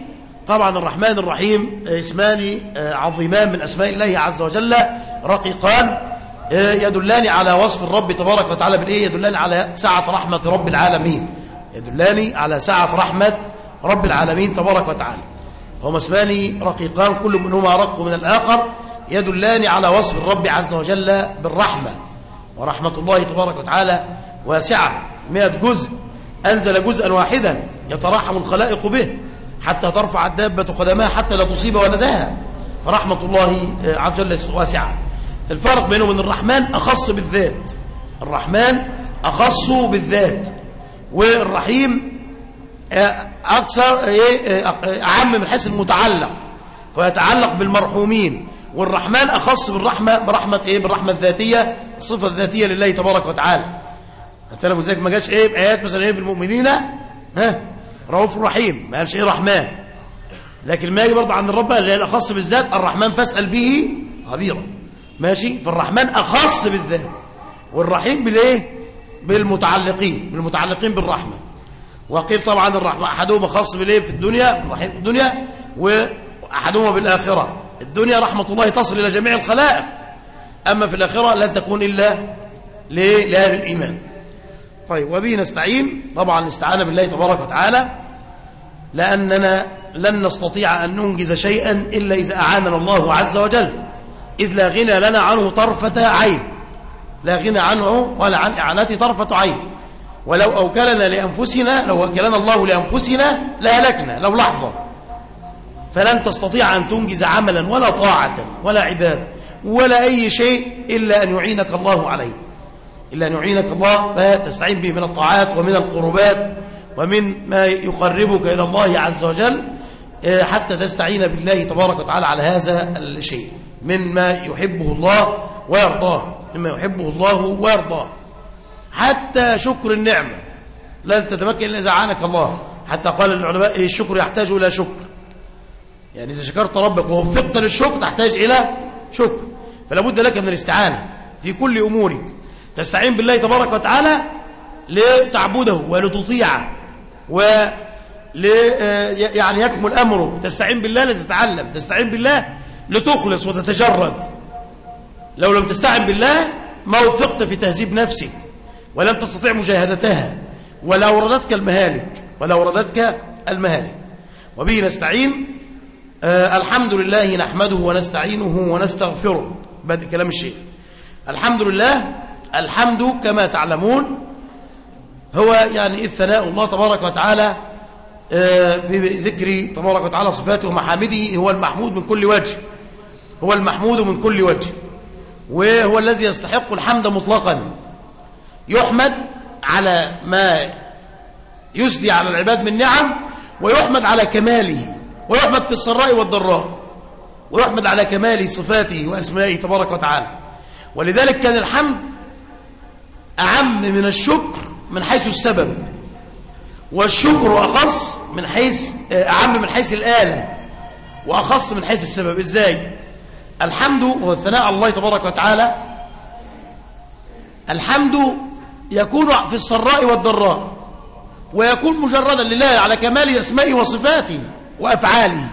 طبعا الرحمن الرحيم اسمان آه، عظيمان من أسماء الله عز وجل رقيقان. آه، يدلان على وصف الرب تبارك وتعالى بالإيه؟ يدلان على سعة رحمة رب العالمين. يدلان على سعة رحمة رب العالمين تبارك وتعالى. فهما اسمان رقيقان كل منهما رق من الآخر. يدلان على وصف الرب عز وجل بالرحمة. ورحمة الله تبارك وتعالى واسعة. مئة جزء. أنزل جزءا واحدا يترحم الخلائق به حتى ترفع الدابة قدمها حتى لا تصيب ولدها. فرحمة الله عز وجل واسعة. الفرق بينه وبين الرحمن أخص بالذات. الرحمن أخص بالذات. والرحيم أكثر إيه، أعم من حيث المتعلق. فيتعلق بالمرحومين. والرحمن أخص بالرحمة برحمة إيه؟ بالرحمة الذاتية الصفة الذاتية لله تبارك وتعالى. أنت لما ذلك ما جاش إيه؟ بآيات مثلا إيه بالمؤمنين؟ ها؟ رؤوف رحيم ما قالش إيه رحمن لكن ما يجي برضه عن الرب اللي هي الأخص بالذات الرحمن فاسأل به خبيرا. ماشي؟ فالرحمن أخص بالذات. والرحيم بالإيه؟ بالمتعلقين بالمتعلقين بالرحمة. وقيل طبعا الرحمة أحدهما خاص بالإيه؟ في الدنيا الرحيم في الدنيا وأحدهما بالآخرة. الدنيا رحمة الله تصل إلى جميع الخلائق. أما في الآخرة لن تكون إلا لأهل الإيمان. طيب وبه نستعين. طبعا الاستعانة بالله تبارك وتعالى. لأننا لن نستطيع أن ننجز شيئا إلا إذا أعاننا الله عز وجل. إذ لا غنى لنا عنه طرفة عين. لا غنى عنه ولا عن إعانته طرفة عين. ولو أوكلنا لأنفسنا لو أوكلنا الله لأنفسنا لهلكنا لو لحظة. فلن تستطيع أن تنجز عملا ولا طاعة ولا عبادة ولا أي شيء إلا أن يعينك الله عليه. إلا أن يعينك الله فتستعين به من الطاعات ومن القربات ومن ما يقربك إلى الله عز وجل آه، حتى تستعين بالله تبارك وتعالى على هذا الشيء. مما يحبه الله ويرضاه مما يحبه الله ويرضاه. حتى شكر النعمة. لن تتمكن إلا إذا عانك الله. حتى قال العلماء الشكر يحتاج إلى شكر. يعني إذا شكرت ربك ووفقت للشكر تحتاج إلى شكر. فلا بد لك من الاستعانة في كل أمورك. تستعين بالله تبارك وتعالى لتعبده ولتطيعه و يعني يكمل أمره. تستعين بالله لتتعلم. تستعين بالله لتخلص وتتجرد. لو لم تستعن بالله ما وفقت في تهذيب نفسك ولن تستطيع مجاهدتها ولا وردتك المهالك ولا وردتك المهالك. وبه نستعين. آه الحمد لله نحمده ونستعينه ونستغفره. بدء كلام الشيخ. الحمد لله الحمد كما تعلمون هو يعني الثناء. الله تبارك وتعالى آه بذكر تبارك وتعالى صفاته ومحامده هو المحمود من كل وجه. هو المحمود من كل وجه وهو الذي يستحق الحمد مطلقا. يحمد على ما يسدي على العباد من نعم ويحمد على كماله ويحمد في السراء والضراء ويحمد على كمال صفاته وأسمائه تبارك وتعالى. ولذلك كان الحمد أعم من الشكر من حيث السبب والشكر أخص من حيث أعم من حيث الآلة وأخص من حيث السبب. إزاي؟ الحمد والثناء على الله تبارك وتعالى. الحمد يكون في السراء والضراء ويكون مجردا لله على كمال أسمائه وصفاته وأفعاله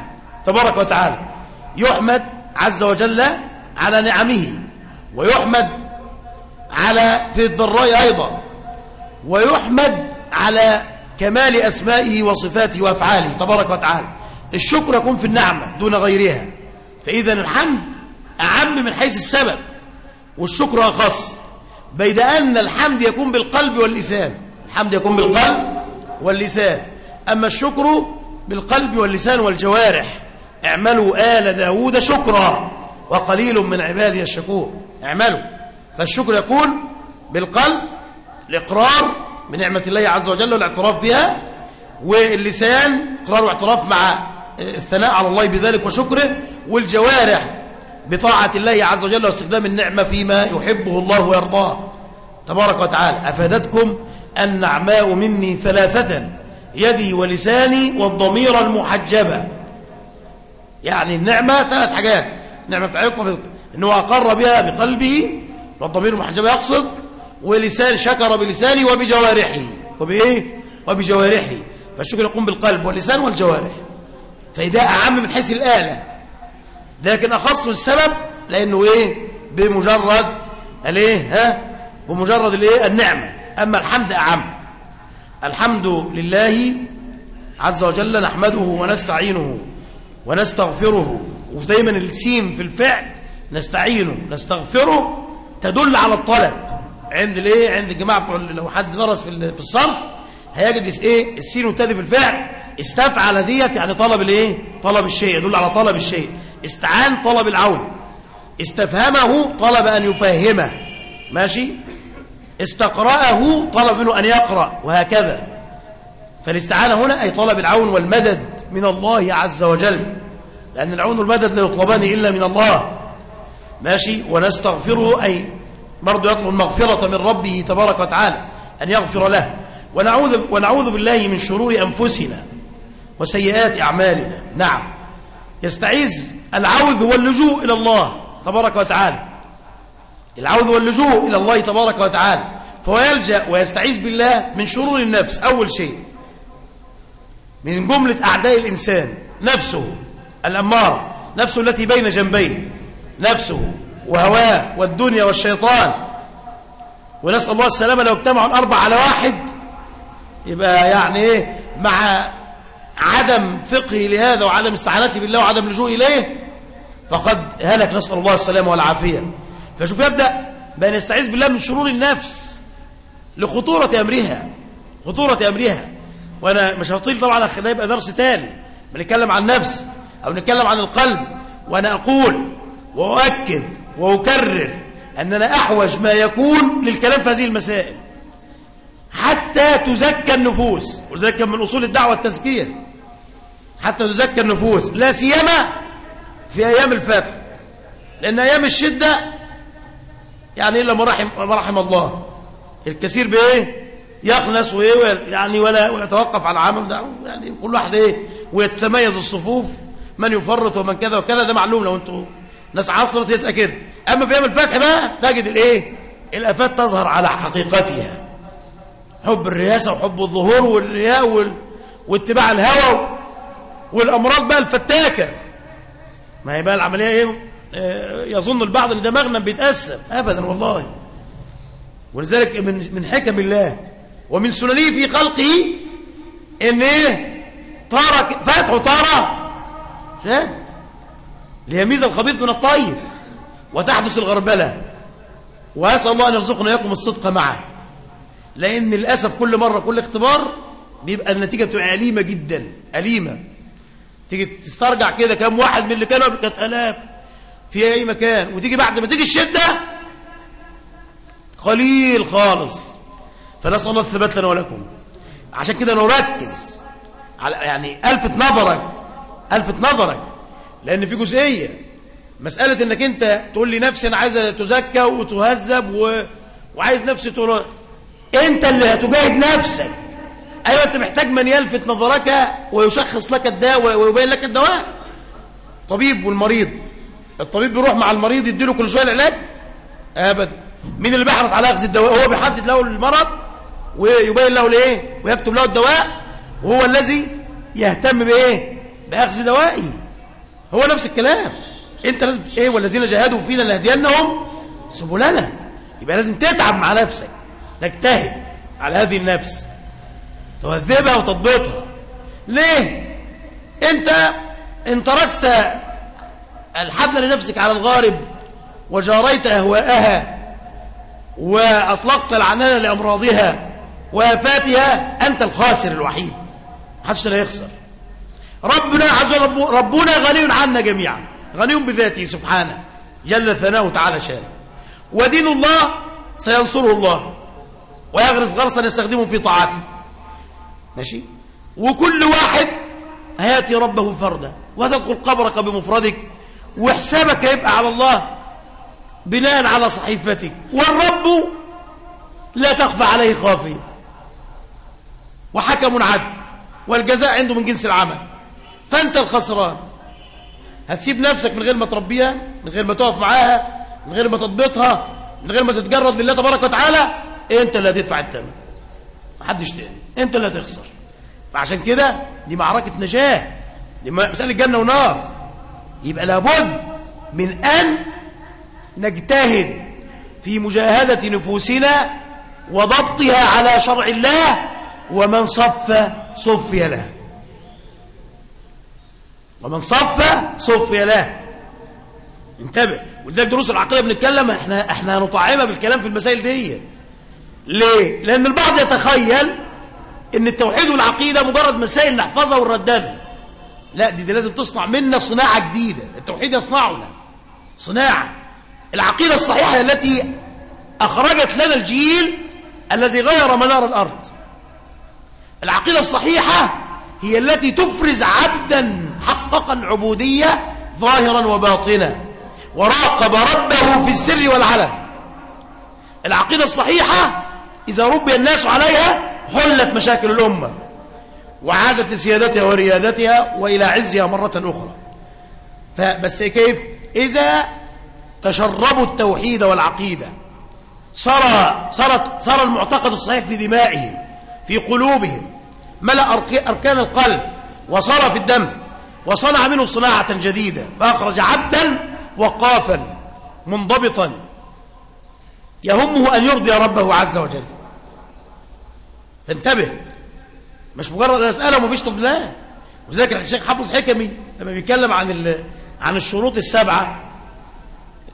تبارك وتعالى. يحمد عز وجل على نعمه ويحمد على في الضراء أيضا ويحمد على كمال أسمائه وصفاته وأفعاله تبارك وتعالى. الشكر يكون في النعمة دون غيرها. فإذا الحمد أعم من حيث السبب والشكر أخص. بيد أن الحمد يكون بالقلب واللسان. الحمد يكون بالقلب واللسان. أما الشكر بالقلب واللسان والجوارح اعملوا آل داود شكرا وقليل من عبادي الشكور. اعملوا. فالشكر يكون بالقلب الإقرار بنعمة الله عز وجل والاعتراف بها واللسان إقرار واعتراف مع الثناء على الله بذلك وشكره والجوارح بطاعة الله عز وجل واستخدام النعمة فيما يحبه الله ويرضاه. تبارك وتعالى أفادتكم النعماء مني ثلاثة يدي ولساني والضمير المحجبة. يعني النعمة ثلاث حاجات نعمة عقب أنه أقر بها بقلبه والضمير المحجبة يقصد ولسان شكر بلسانه وبجوارحه وبإيه؟ وبجوارحه فالشكر يقوم بالقلب واللسان والجوارح. فإذا أعم من حيث الآلة لكن أخص السبب لأنه إيه؟ بمجرد الإيه؟ ها؟ بمجرد الإيه؟ النعمة. أما الحمد أعم. الحمد لله عز وجل نحمده ونستعينه ونستغفره. ودايما السين في الفعل نستعينه نستغفره تدل على الطلب. عند الإيه؟ عند الجماعه لو حد درس في ال- في الصرف هيجد إيه؟ السين والتاء في الفعل استفعل ديت يعني طلب الإيه؟ طلب الشيء يدل على طلب الشيء. استعان طلب العون. استفهمه طلب أن يفهمه. ماشي؟ استقرأه طلب منه أن يقرأ وهكذا. فالاستعانة هنا أي طلب العون والمدد من الله عز وجل. لأن العون والمدد لا يطلبان إلا من الله. ماشي؟ ونستغفره أي برضو يطلب المغفرة من ربه تبارك وتعالى أن يغفر له. ونعوذ, ونعوذ بالله من شرور أنفسنا وسيئات أعمالنا. نعم. يستعيذ العوذ واللجوء إلى الله تبارك وتعالى. العوذ واللجوء إلى الله تبارك وتعالى. فهو يلجأ ويستعيذ بالله من شرور النفس أول شيء. من جملة أعداء الإنسان نفسه الأمار نفسه التي بين جنبيه نفسه وهواه والدنيا والشيطان. ونسأل الله السلامة لو اجتمعوا الأربع على واحد يبقى يعني إيه مع عدم فقهه لهذا وعدم استعانته بالله وعدم لجوء إليه فقد هلك نسأل الله السلامة والعافية. فشوف يبدأ بأن يستعيذ بالله من شرور النفس لخطورة أمرها خطورة أمرها. وأنا مش هطيل طبعا ده يبقى درس تاني. بنتكلم عن نفس أو نتكلم عن القلب. وأنا أقول وأؤكد وأكرر أننا أحوج ما يكون للكلام في هذه المسائل. حتى تزكى النفوس كان من أصول الدعوة التزكية حتى تزكى النفوس لا سيما في أيام الفتح لأن أيام الشدة يعني إلا ما رحم, الله. الكثير بإيه؟ يخلص وإيه؟ يعني ولا ويتوقف على عمل ده يعني كل واحد إيه؟ ويتتميز الصفوف. من يفرط ومن كذا وكذا ده معلوم لو أنتوا ناس عصرت يبقى كده أما في أيام الفتح بقى تجد الإيه؟ الآفات تظهر على حقيقتها. حب الرياسة وحب الظهور والرياء وال... واتباع الهوى والأمراض بقى الفتاكة. ما هي بقى العملية إيه؟ آه، يظن البعض إن ده مغنم بيتقسم. ابدا والله. ولذلك من من حكم الله ومن سننه في خلقه إن إيه؟ طار فتح طار شاد ليميز الخبيث من الطيب وتحدث الغربلة. وأسأل الله أن يرزقنا اياكم الصدق معه. لأن للأسف كل مرة كل اختبار بيبقى النتيجة بتبقى أليمة جدا. أليمة. تيجي تسترجع كده كم واحد من اللي كانوا كانت آلاف. في أي مكان؟ وتيجي بعد ما تيجي الشدة؟ قليل خالص. فنسال الله الثبات لنا ولكم. عشان كده نركز على يعني ألفت نظرك ألفت نظرك. لأن في جزئية. مسألة إنك أنت تقول لي نفسي أنا عايز تزكى وتهذب و... وعايز نفسي تر... أنت اللي هتجاهد نفسك. أيوه أنت محتاج من يلفت نظرك ويشخص لك الدواء ويبين لك الدواء. طبيب والمريض. الطبيب بيروح مع المريض يديله كل شوية العلاج؟ ابدا. مين اللي بيحرص على أخذ الدواء؟ هو بيحدد له المرض ويبين له الإيه؟ ويكتب له الدواء. وهو الذي يهتم بإيه؟ بأخذ دوائي هو نفس الكلام. أنت لازم إيه؟ والذين جاهدوا فينا لنهدينهم سبلنا. يبقى لازم تتعب مع نفسك. تجتهد على هذه النفس. تهذبها وتضبطها ليه؟ انت ان تركت الحبل لنفسك على الغارب وجاريت أهواءها وأطلقت العنان لأمراضها وآفاتها أنت الخاسر الوحيد. محدش لا يخسر. ربنا عز وجل رب ربنا غني عنا جميعا. غني بذاته سبحانه. جل ثناؤه تعالى شانه. ودين الله سينصره الله. ويغرس غرسا يستخدمه في طاعته. ماشي؟ وكل واحد هياتي ربه فردا وتدخل قبرك بمفردك وحسابك يبقى على الله بناء على صحيفتك. والرب لا تخفى عليه خافية. وحكم عدل والجزاء عنده من جنس العمل. فأنت الخسران. هتسيب نفسك من غير ما تربيها من غير ما تقف معاها من غير ما تضبطها من غير ما تتجرد لله تبارك وتعالى انت اللي هتدفع الثمن محدش تاني. انت اللي هتخسر. فعشان كده دي معركة نجاة. دي مسألة جنة ونار. يبقى لابد من أن نجتهد في مجاهدة نفوسنا وضبطها على شرع الله ومن صف صفي له ومن صف صفي له انتبه. ولذلك دروس العقيدة بنتكلم إحنا إحنا هنطعمها بالكلام في المسائل دي. ليه؟ لأن البعض يتخيل إن التوحيد والعقيدة مجرد مسائل نحفظها ونرددها لا دي, دي لازم تصنع منا صناعة جديدة. التوحيد يصنعنا صناعة. العقيدة الصحيحة هي التي أخرجت لنا الجيل الذي غير منار الأرض. العقيدة الصحيحة هي التي تفرز عبدا حقق العبوديه ظاهرا وباطنا. وراقب ربه في السر والعلن. العقيدة الصحيحة إذا ربي الناس عليها حلت مشاكل الأمة وعادت لسيادتها وريادتها وإلى عزها مرة أخرى. فبس كيف؟ إذا تشربوا التوحيد والعقيدة صار, صارت صار المعتقد الصحيح في دمائهم في قلوبهم ملأ أركان القلب وصار في الدم وصنع منه صناعة جديدة فأخرج عبدا وقافا منضبطا يهمه أن يرضي ربه عز وجل. فانتبه مش مجرد مسألة ومفيش لا وذلك الشيخ حافظ حكمي لما بيتكلم عن عن الشروط السبعة.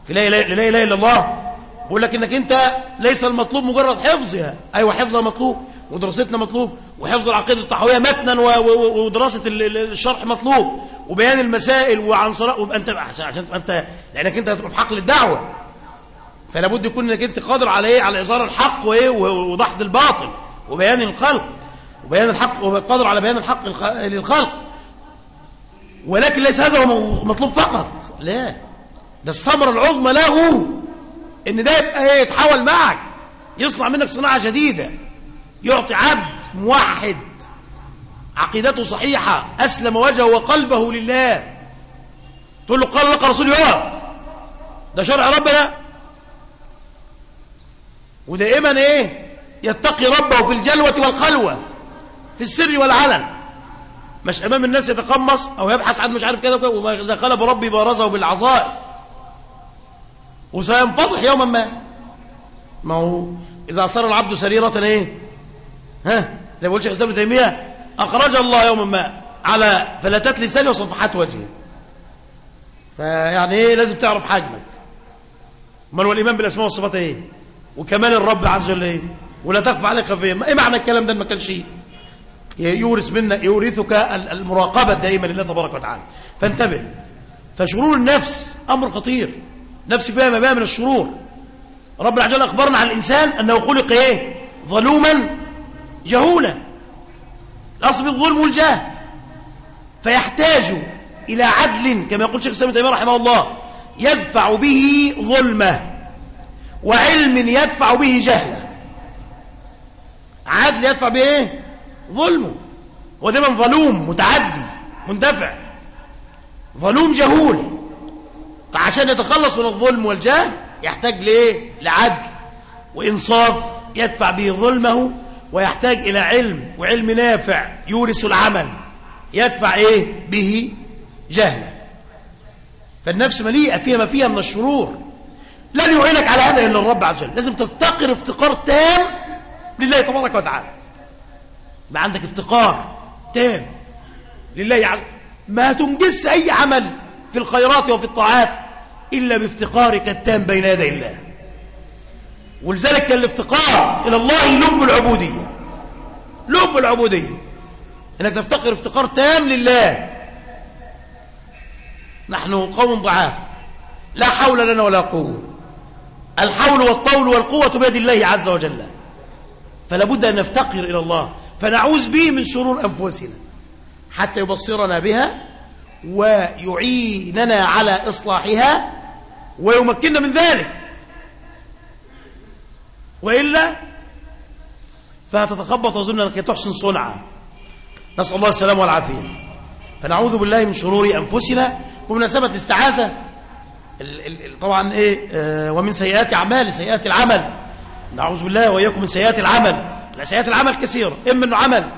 في لا إله إلا الله. بيقول لك إنك أنت ليس المطلوب مجرد حفظها. أيوه حفظها مطلوب ودراستنا مطلوب وحفظ العقيدة الطحاوية متنا ودراسة الشرح مطلوب وبيان المسائل وعنصر أنت عشان أنت لأنك أنت هتبقى في حقل الدعوة. فلا بد يكون إنك أنت قادر على إيه؟ على إظهار الحق وإيه؟ ودحض الباطل. وبيان الخلق وبيان الحق وقادر على بيان الحق للخلق. ولكن ليس هذا هو مطلوب فقط. لا. ده الثمره العظمى له إن ده يبقى إيه يتحول معك. يصنع منك صناعة جديدة. يعطي عبد موحد. عقيدته صحيحة. أسلم وجهه وقلبه لله. تقول له قال لك رسول يقف. ده شرع ربنا. ودائما إيه؟ يتقي ربه في الجلوة والخلوة في السر والعلن. مش أمام الناس يتقمص أو يبحث عن مش عارف كده واذا قال بربي بارزه بالعظائم وسينفضح يوما ما. ما هو إذا صار العبد سريرة إيه؟ ها؟ زي ما بيقول شيخ الإسلام ابن تيمية أخرج الله يوما ما على فلتات لسانه وصفحات وجهه. فيعني إيه؟ لازم تعرف حجمك. أمال والايمان بالأسماء والصفات إيه؟ وكمال الرب عز وجل إيه؟ ولا تخفى عليك خفيه إيه معنى الكلام ده ما كانش يورث منا يورثك المراقبة الدائمة لله تبارك وتعالى. فانتبه. فشرور النفس أمر خطير. نفس فيها ما من الشرور. رب العالمين أخبرنا عن الإنسان أنه خلق إيه؟ ظلوما جهولا. الأصل بالظلم والجهل. فيحتاج إلى عدل كما يقول شيخ الإسلام تيمية رحمه الله يدفع به ظلمه وعلم يدفع به جهله. عدل يدفع به إيه؟ ظلمه. ودايما ظلوم متعدي مندفع. ظلوم جهول. فعشان يتخلص من الظلم والجهل يحتاج لإيه؟ لعدل. وإنصاف يدفع به ظلمه ويحتاج إلى علم وعلم نافع يورث العمل. يدفع إيه؟ به جهلا فالنفس مليئة فيها ما فيها من الشرور. لن يعينك على هذا إلا الرب عز وجل. لازم تفتقر افتقار تام لله تبارك وتعالى. ما عندك افتقار. تام. لله عز ما تنجز أي عمل في الخيرات وفي الطاعات إلا بافتقارك التام بين يدي الله. ولذلك الافتقار إلى الله لب العبودية. لب العبودية. إنك تفتقر افتقار تام لله. نحن قوم ضعاف. لا حول لنا ولا قوة. الحول والطول والقوة بيد الله عز وجل. فلا بد أن نفتقر إلى الله فنعوذ به من شرور أنفسنا حتى يبصرنا بها ويعيننا على إصلاحها ويمكننا من ذلك. وإلا فهتتخبط وظن أنك تحسن صنعا. نسأل الله السلام والعافية. فنعوذ بالله من شرور أنفسنا ومناسبة الاستعاذة. طبعا إيه آه ومن سيئات أعمال سيئات العمل. نعوذ بالله وإياكم من سيئات العمل. لا سيئات العمل كثيرة إما أنه عمل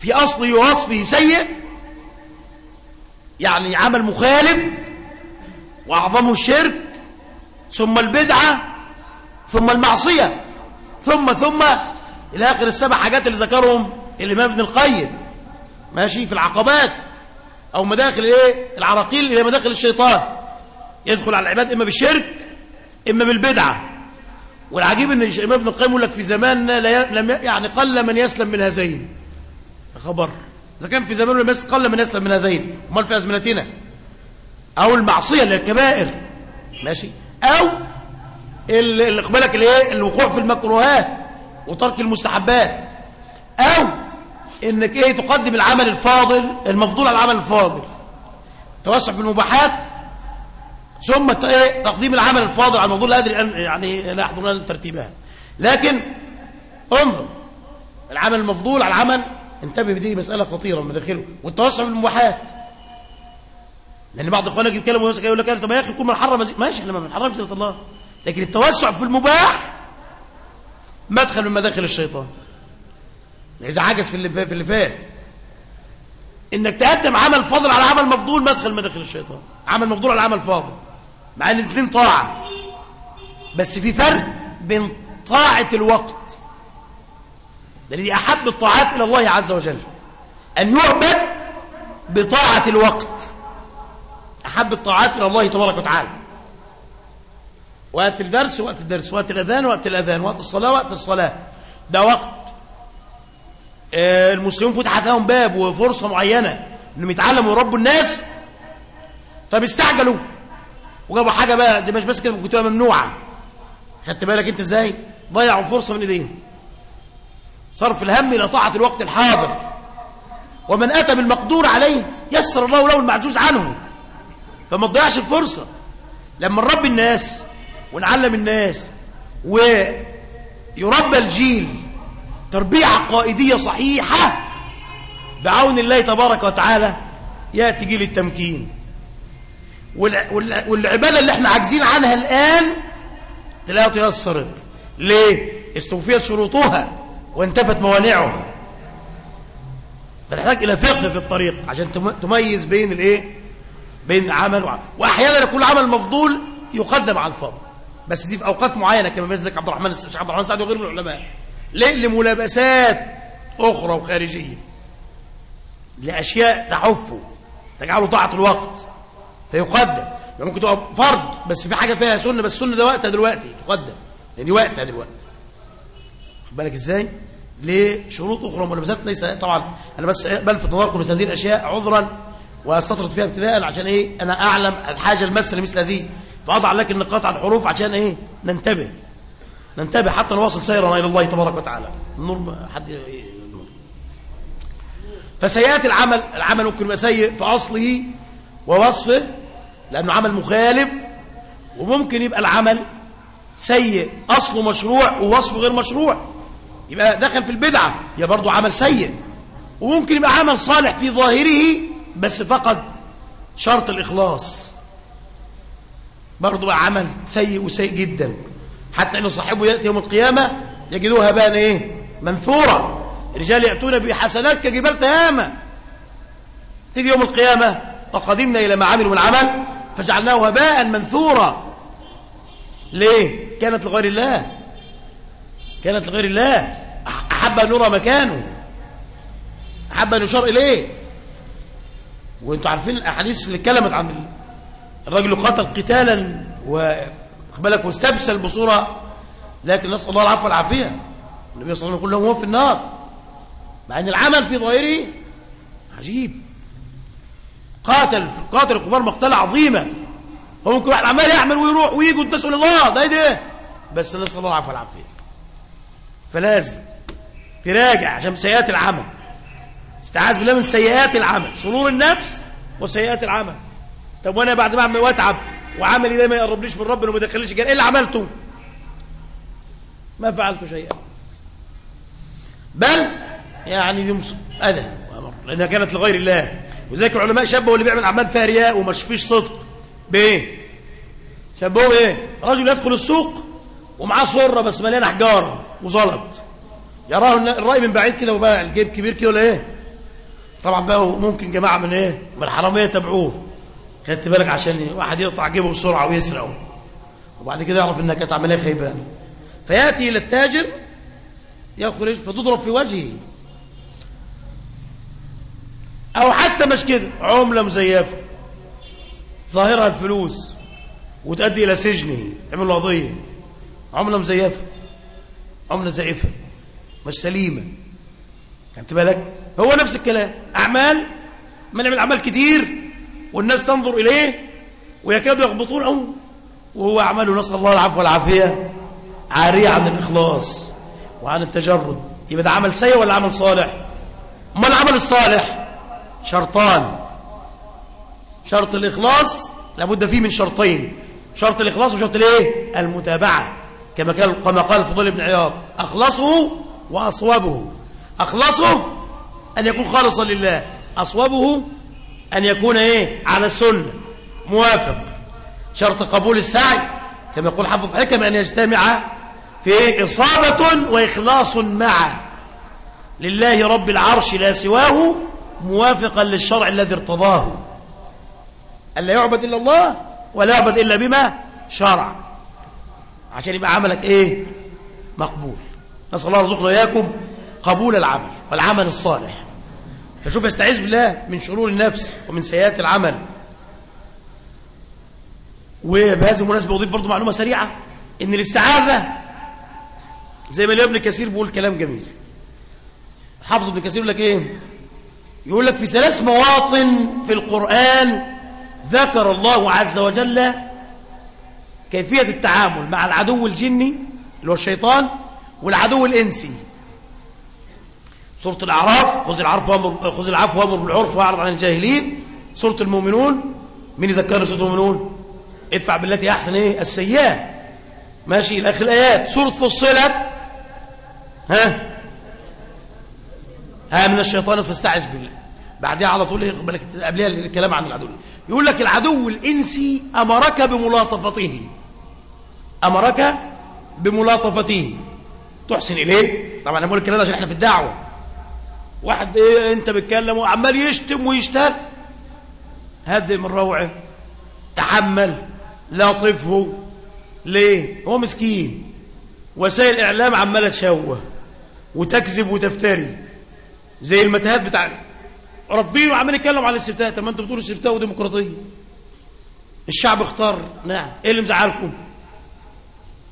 في أصله ووصفه سيء يعني عمل مخالف وأعظمه الشرك ثم البدعة ثم المعصية ثم ثم إلى آخر السبع حاجات اللي ذكرهم الإمام ابن القيم. ماشي؟ في العقبات أو مداخل إيه؟ العراقيل إلى مداخل الشيطان. يدخل على العباد إما بالشرك إما بالبدعة. والعجيب إن الامام ابن القيم يقول لك في زماننا. لم يعني قل من يسلم من هذين. خبر. إذا كان في زماننا بس قل من يسلم من هذين. أمال في أزمنتنا. أو المعصية اللي الكبائر ماشي. أو ال- ال- اقبالك الايه الوقوع في المكروهات وترك المستحبات. أو إنك إيه تقدم العمل الفاضل المفضول على العمل الفاضل. توسع في المباحات ثم إيه؟ تقديم العمل الفاضل على الموضوع لا أدري يعني لا أحضر لنا ترتيبها. لكن انظر العمل المفضول على العمل انتبه دي مسألة خطيرة من داخله والتوسع في المباحات. لأن بعض إخوانك يتكلموا يقول لك طب يا أخي يكون من حرم ماشي إحنا ما بنحرمش زينه الله. لكن التوسع في المباح مدخل من مداخل الشيطان. إذا عجز في اللي في اللي فات. إنك تقدم عمل فاضل على عمل مفضول مدخل مداخل الشيطان. عمل مفضول على عمل فاضل. مع إن الاثنين طاعة. بس في فرق بين طاعة الوقت. لأن دي أحب الطاعات إلى الله عز وجل. أن يعبد بطاعة الوقت. أحب الطاعات إلى الله تبارك وتعالى. وقت الدرس وقت الدرس. وقت الأذان وقت الأذان. وقت الصلاة وقت الصلاة. ده وقت. آه، المسلمين فتحت لهم باب وفرصة معينة إنهم يتعلموا ويربوا الناس. طب استعجلوا. وجابوا حاجة بقى دي مش بس كده كنت ممنوعه خدت بالك انت إزاي؟ ضيعوا فرصة من ايديهم. صرف الهم إلى طاعة الوقت الحاضر. ومن أتى بالمقدور عليه يسر الله له المعجوز عنه. فما تضيعش الفرصة. لما نربي الناس ونعلم الناس ويربى الجيل تربية عقائدية صحيحة بعون الله تبارك وتعالى يأتي جيل التمكين. والع- والع- والعبادة اللي إحنا عاجزين عنها الآن تلاقيها تيسرت. ليه؟ استوفيت شروطها وانتفت موانعها. فتحتاج إلى فقه في الطريق عشان تم- تميز بين الإيه؟ بين عمل وعمل. وأحيانا يكون عمل مفضول يقدم على الفاضل بس دي في أوقات معينة كما بين عبد الرحمن الشيخ عبد الرحمن سعد وغيره من العلماء. ليه؟ لملابسات أخرى وخارجية. لأشياء تحفه تجعله طاعه الوقت. فيقدم. يعني ممكن تبقى فرض بس في حاجة فيها سنة بس السنة ده وقتها دلوقتي تقدم. يعني وقتها دلوقتي. خد بالك إزاي؟ لشروط أخرى ملابسات ليس طبعا أنا بس بلفت نظركم مثل هذه الأشياء عذرا وأستطرد فيها ابتداء عشان إيه؟ أنا أعلم الحاجة المس لمثل هذه. فأضع لك النقاط على الحروف عشان إيه؟ ننتبه. ننتبه حتى نواصل سيرنا إلى الله تبارك وتعالى. النور حد النور. فسيئات العمل. العمل ممكن يبقى سيء في أصله ووصفه لأنه عمل مخالف وممكن يبقى العمل سيء. أصله مشروع ووصفه غير مشروع. يبقى دخل في البدعة يبقى برضه عمل سيء. وممكن يبقى عمل صالح في ظاهره بس فقد شرط الإخلاص. برضه بقى عمل سيء وسيء جدا. حتى ان صاحبه يأتي يوم القيامة يجدوها بقى إيه؟ منثورا رجال يأتون بحسنات كجبال تهامه تيجي يوم القيامة وقدمنا إلى ما عملوا من عمل فجعلناه هباء منثورا. ليه؟ كانت لغير الله. كانت لغير الله. أح- أحب أن نرى مكانه. أحب أن يشار إليه. وأنتم عارفين الأحاديث اللي اتكلمت عن ال- الرجل قتل قتالا وخبالك واستبسل بصورة. لكن نسأل الله العفو والعافية. النبي صلى الله عليه وسلم يقول لهم هو في النار. مع أن العمل في ظاهره عجيب. قاتل قاتل الكفار مقتلة عظيمة. هو ممكن واحد عمال يعمل ويروح ويجي والناس يقول الله ده إيه بس نسال الله العفو والعافيه فلازم تراجع عشان سيئات العمل. استعاذ بالله من سيئات العمل شرور النفس وسيئات العمل. طب وأنا بعد ما أعمل واتعب وعملي ده ما يقربليش من ربنا وما يدخلنيش الجنة إيه اللي عملته؟ ما فعلت شيئا. بل يعني مص- أذى لأنها كانت لغير الله. وذلك العلماء شبهوا اللي بيعمل أعمال فيها رياء ومش فيش صدق. بإيه؟ شبهوه بايه رجل يدخل السوق ومعاه صره بس مليانة احجار وزلط. يراه الرأي من بعيد كده وبقى الجيب كبير كده ولا إيه؟ طبعا بقى ممكن جماعة من إيه؟ من الحرامية يتابعوه. خدت بالك عشان واحد يقطع جيبه بسرعة ويسرقه. وبعد كده يعرف إنها كانت عمليه خيبان. فيأتي إلى التاجر يخرج فتضرب في وجهه. أو حتى مش كده عملة مزيفة ظاهرها الفلوس وتؤدي إلى سجنه. تعمل له قضية عملة مزيفة عملة زائفة مش سليمة. خدت بالك هو نفس الكلام. أعمال. من يعمل أعمال كتير. والناس تنظر إليه. ويكادوا يغبطونه وهو أعماله. نسأل الله العفو والعافية. عارية عن الإخلاص وعن التجرد. يبقى ده عمل سيء ولا عمل صالح؟ ما العمل الصالح؟ شرطان. شرط الإخلاص لابد فيه من شرطين. شرط الإخلاص وشرط الإيه؟ المتابعة. كما قال كما قال الفضيل بن عياض أخلصه وأصوبه. أخلصه أن يكون خالصا لله. أصوبه أن يكون إيه؟ على السنة. موافق. شرط قبول السعي. كما يقول حافظ حكم أن يجتمع في إصابة وإخلاص معا لله رب العرش لا سواه موافقا للشرع الذي ارتضاه. ألا يعبد إلا الله ولا يعبد إلا بما شرع. عشان يبقى عملك إيه؟ مقبول. نسأل الله رزقنا إياكم قبول العمل والعمل الصالح. فشوف يستعيذ بالله من شرور النفس ومن سيئات العمل. وبهذه المناسبة أضيف برضو معلومة سريعة إن الاستعاذة زي ما ابن كثير بيقول كلام جميل. حافظ ابن كثير يقول لك إيه؟ يقول لك في ثلاث مواطن في القرآن ذكر الله عز وجل كيفية التعامل مع العدو الجني اللي هو الشيطان والعدو الإنسي. سورة الأعراف خذ العفو وامر خذ العفو وامر بالعرف وأعرض عن الجاهلين. سورة المؤمنون مين يذكرنا سورة المؤمنون؟ ادفع بالتي أحسن إيه؟ السيئة. ماشي آخر الآيات. سورة فصلت. ها؟ ها من الشيطان فاستعذ بالله. بعدها على طول يقبل قبلها الكلام عن العدو. يقول لك العدو الإنسي أمرك بملاطفته أمرك بملاطفته تحسن إليه. طبعا أنا بقول الكلام ده عشان إحنا في الدعوة. واحد إيه أنت بتكلم وعمال يشتم ويشتم. هدي من روعه تحمل لاطفه ليه؟ هو مسكين. وسائل الإعلام عمالة تشوه. وتكذب وتفتري. زي المتاهات بتاع رافضين وعمال يتكلم على الاستفتاء طب ما أنتوا بتقولوا استفتاء وديمقراطية. الشعب اختار. نعم. إيه اللي مزعلكم؟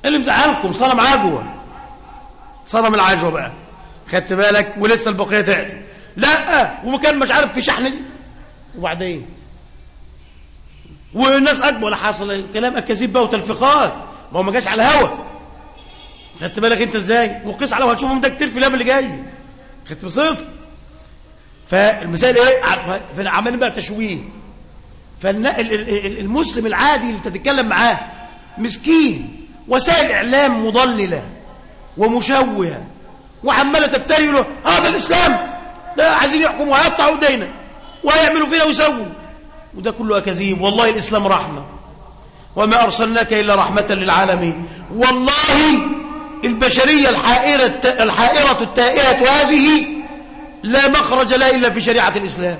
إيه اللي مزعلكم؟ صنم عجوه صنم العجوه بقى. خدت بالك؟ ولسه البقية تاتي لا وكان مش عارف في شحن وبعدين؟ والناس اكبر ولا حصل كلام أكاذيب بقى وتلفيقات. ما هو ما جاش على الهوا. خدت بالك أنت إزاي؟ وقيس على هتشوفهم ده كتير في الأيام اللي جاي. خدت بصدق فالمثال إيه؟ عمالين بقى تشويه. فالمسلم العادي اللي تتكلم معاه مسكين وسائل إعلام مضللة ومشوهة وعمالة تفتري له هذا الإسلام! ده عايزين يحكموا وهيقطعوا ايدينا وهيعملوا فينا ويسووا. وده كله أكاذيب. والله الإسلام رحمة. وما أرسلناك إلا رحمة للعالمين. والله البشرية الحائرة الحائرة التائهة هذه لا مخرج لها إلا في شريعة الإسلام.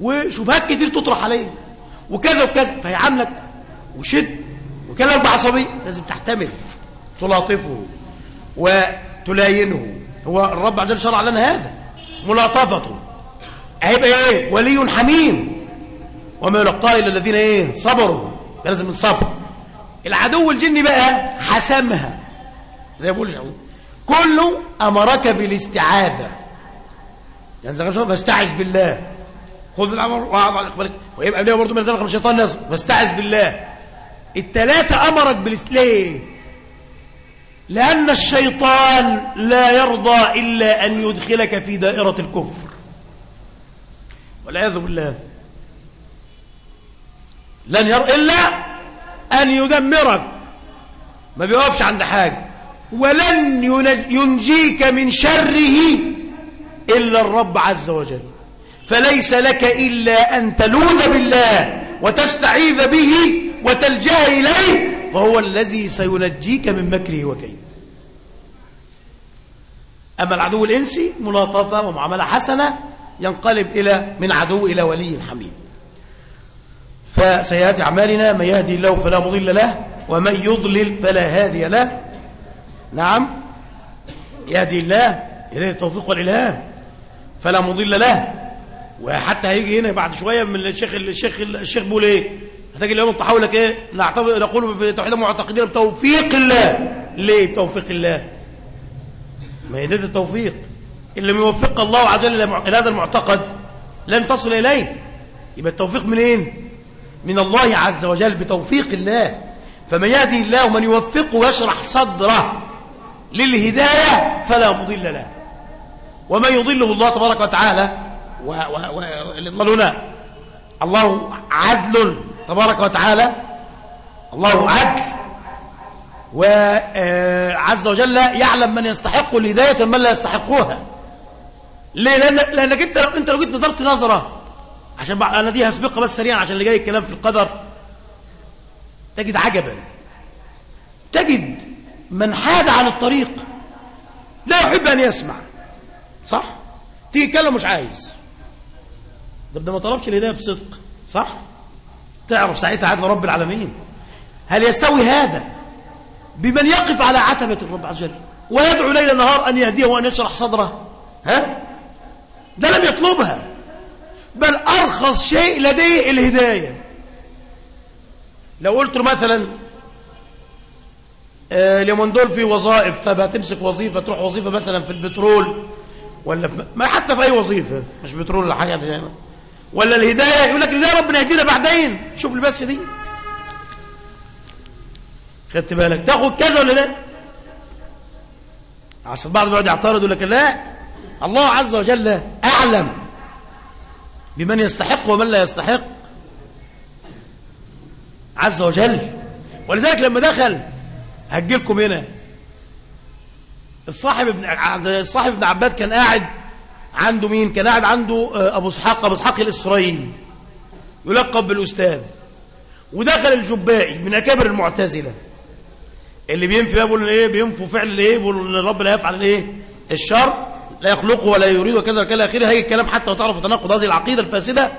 وشبهات كتير تطرح عليه. وكذا وكذا. فهي عاملك وشد. وكلام بعصبي لازم تحتمل. تلاطفه. وتلاينه. هو الرب عز وجل شرع لنا هذا. ملاطفته. هيبقى إيه؟ ولي حميم. وما يلقاه إلا الذين إيه؟ صبروا. لازم الصبر. العدو الجني بقى حسمها. زي ما بقول كله أمرك بالاستعاذة. ما فاستعذ بالله. خذ الأمر واعظ على إخبارك. ويبقى ليه برضه من زمان الشيطان ناس فاستعذ بالله. الثلاثه أمرك بالاستليه لأن الشيطان لا يرضى إلا أن يدخلك في دائرة الكفر. والعياذ بالله. لن ير إلا أن يدمرك. ما بيقفش عند حاجة. ولن ينجيك من شره. إلا الرب عز وجل. فليس لك إلا أن تلوذ بالله وتستعيذ به وتلجأ إليه فهو الذي سينجيك من مكره وكيده. أما العدو الإنسي ملاطفة ومعاملة حسنة ينقلب إلى من عدو إلى ولي حميد. فسيأتي أعمالنا من يهدي الله فلا مضل له ومن يضلل فلا هادي له. نعم. يهدي الله إليه التوفيق والإلهام. فلا مضل له. وحتى هيجي هنا بعد شوية من الشيخ الشيخ الشيخ بيقول إيه هتجي اليوم الطحاوي لك إيه؟ نعتبر نقول في توحيد المعتقدين بتوفيق الله. ليه بتوفيق الله؟ ما هي ده التوفيق. اللي يوفق الله عز وجل إلى هذا المعتقد لن تصل إليه. يبقى التوفيق منين؟ من الله عز وجل بتوفيق الله. فمن يهدي الله ومن يوفقه يشرح صدره للهداية فلا مضل له. ومن يضله الله تبارك وتعالى. والضلنا الله عدل تبارك وتعالى. الله عدل. وعز وجل يعلم من يستحق الهداية من لا يستحقها. ليه؟ لأن لأنك أنت لو أنت لو جيت نظرت نظرة. عشان أنا دي هسبقها بس سريعا عشان اللي جاي الكلام في القدر. تجد عجبا. تجد من حاد عن الطريق. لا يحب أن يسمع. صح؟ تيجي يتكلم مش عايز. ده ده ما طلبش الهداية بصدق. صح؟ تعرف ساعتها عدل رب العالمين. هل يستوي هذا بمن يقف على عتبة الرب عز وجل ويدعو ليل نهار أن يهديه وأن يشرح صدره؟ ها؟ ده لم يطلبها. بل أرخص شيء لديه الهداية. لو قلت له مثلا آه اليومين دول في وظائف طب هتمسك وظيفة تروح وظيفة مثلا في البترول. ولا في ما حتى في أي وظيفة. مش بترول ولا دي. ولا الهداية. يقول لك الهداية ربنا يهدينا بعدين. شوف البس دي. خدت بالك؟ تاخد كذا ولا لا؟ عشان بعض بيقعد يعترض يقول لك لا. الله عز وجل أعلم بمن يستحق ومن لا يستحق. عز وجل. ولذلك لما دخل هجيلكم هنا. الصاحب ابن الصاحب ابن عباد كان قاعد عنده مين؟ كان قاعد عنده أبو اسحاق أبو إسحاق الإسرائيلي. يلقب بالأستاذ. ودخل الجبائي من أكابر المعتزلة. اللي بينفي يقول إيه بينفوا فعل الإيه؟ يقول إن الرب لا يفعل الإيه؟ الشر لا يخلقه ولا يريد وكذا وكذا. آخره هيجي الكلام حتى وتعرفوا تناقض هذه العقيدة الفاسدة.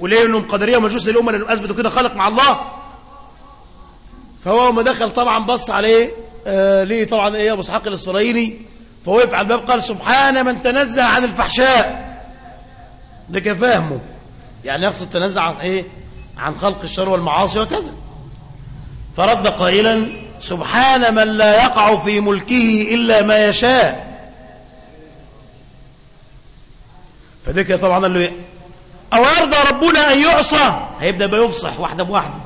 وليه إنهم قدرية ومجوس الامه اللي أثبتوا كده خلق مع الله. فهو ما دخل طبعا بص عليه آه ليه طبعا إيه أبو إسحاق الإسرائيلي فوقف على الباب قال سبحان من تنزه عن الفحشاء. ده كفاهمه يعني يقصد تنزه عن إيه؟ عن خلق الشر والمعاصي وكذا. فرد قائلا سبحان من لا يقع في ملكه إلا ما يشاء. فذلك طبعا قال له أو يرضى ربنا أن يعصى. هيبدأ بيفصح واحدة بواحدة.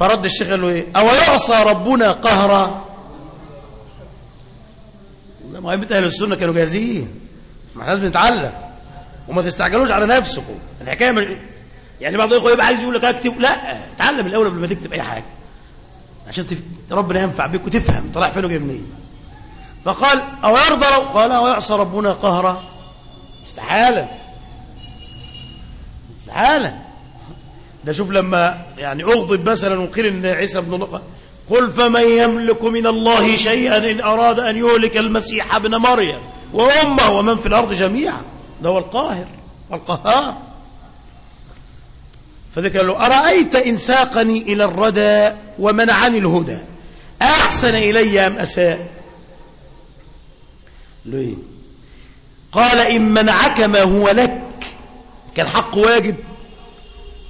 فرد الشيخ قال له إيه؟ أو يعصى ربنا قهرا؟ ما أهل السنة كانوا جاهزين. ما لازم نتعلم وما تستعجلوش على نفسكم. الحكاية من... يعني بعض الإخوة يبقى عايز يقول لك اكتب. لا اتعلم الأول قبل ما تكتب أي حاجة. عشان تف... ربنا ينفع بك وتفهم. طلع فين وجاي منين؟ فقال أو يرضى قال أو يعصى ربنا قهرا؟ استحالة استحالة ده شوف لما يعني أغضب مثلا وقيل إن عيسى بن الله قل فمن يملك من الله شيئا إن أراد أن يهلك المسيح ابن مريم وأمه ومن في الأرض جميعا. ده هو القاهر والقهار فذلك قال له أرأيت إن ساقني إلى الردى ومنعني الهدى؟ أحسن إلي أم أساء؟ ليه قال إن منعك ما هو لك. كالحق واجب.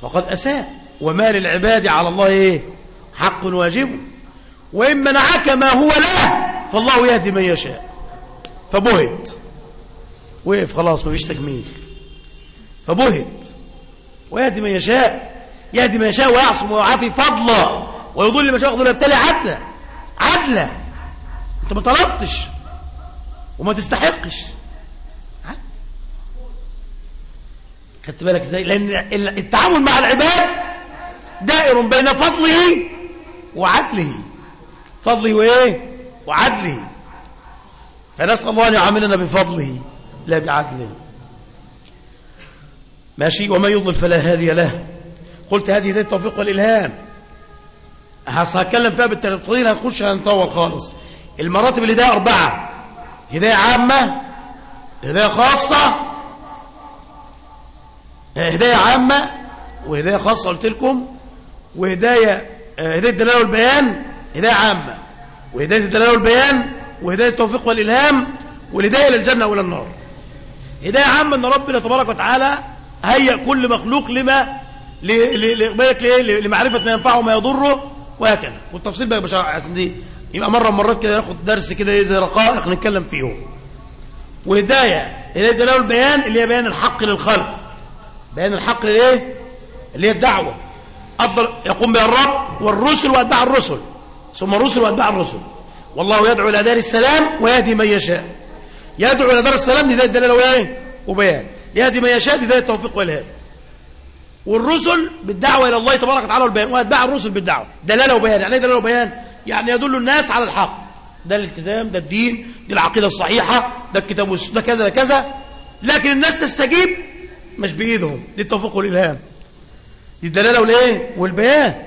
فقد أساء. وما للعباد على الله إيه؟ حق واجب. وإن منعك ما هو له فالله يهدي من يشاء. فبهت. وقف خلاص مفيش تكميل. فبهت. ويهدي من يشاء. يهدي من يشاء ويعصم ويعافي فضلا. ويضل من يشاء ويخذل يبتلي عدلا. عدلا. أنت ما طلبتش. وما تستحقش. خدت بالك إزاي؟ لأن التعامل مع العباد دائر بين فضله وعدله. فضله وايه وعدله. فنسال الله أن يعاملنا بفضله لا بعدله. ماشي؟ وما يضلل فلا هادي له. قلت هذه هدايه التوفيق والإلهام. هتكلم فيها بالتفصيل هنخش هنطول خالص. المراتب الهداية أربعة. هداية عامة هداية خاصة هداية عامة وهداية خاصة قلت لكم وهداية هداية الدلالة والبيان هداية عامة وهداية الدلالة والبيان وهداية التوفيق والإلهام والهداية إلى الجنة وإلى النار. هداية عامة إن ربنا تبارك وتعالى هيئ كل مخلوق لما لمعرفة ما ينفعه وما يضره وهكذا. والتفصيل بقى مش عشان دي يبقى مرة مرات كده ناخد درس كده إيه زي رقائق نتكلم فيهم وهداية هداية دلالة البيان اللي هي بيان الحق للخلق. بيان الحق للإيه؟ اللي هي الدعوة أفضل يقوم بها الرب والرسل وأتباع الرسل. ثم الرسل وأتباع الرسل. والله يدعو إلى دار السلام ويهدي من يشاء. يدعو إلى دار السلام دي هداية دلالة وإيه وبيان. يهدي من يشاء هداية التوفيق والهداية والرسل بالدعوة إلى الله تبارك وتعالى والبيان. وأتباع الرسل بالدعوة. دلالة وبيان. يعني إيه دلالة وبيان؟ يعني يدل الناس على الحق. ده الالتزام ده الدين دي العقيدة الصحيحة ده الكتاب ده كذا ده كذا. لكن الناس تستجيب مش بإيدهم دي التوفيق والإلهام. دي الدلالة والإيه؟ والبيان.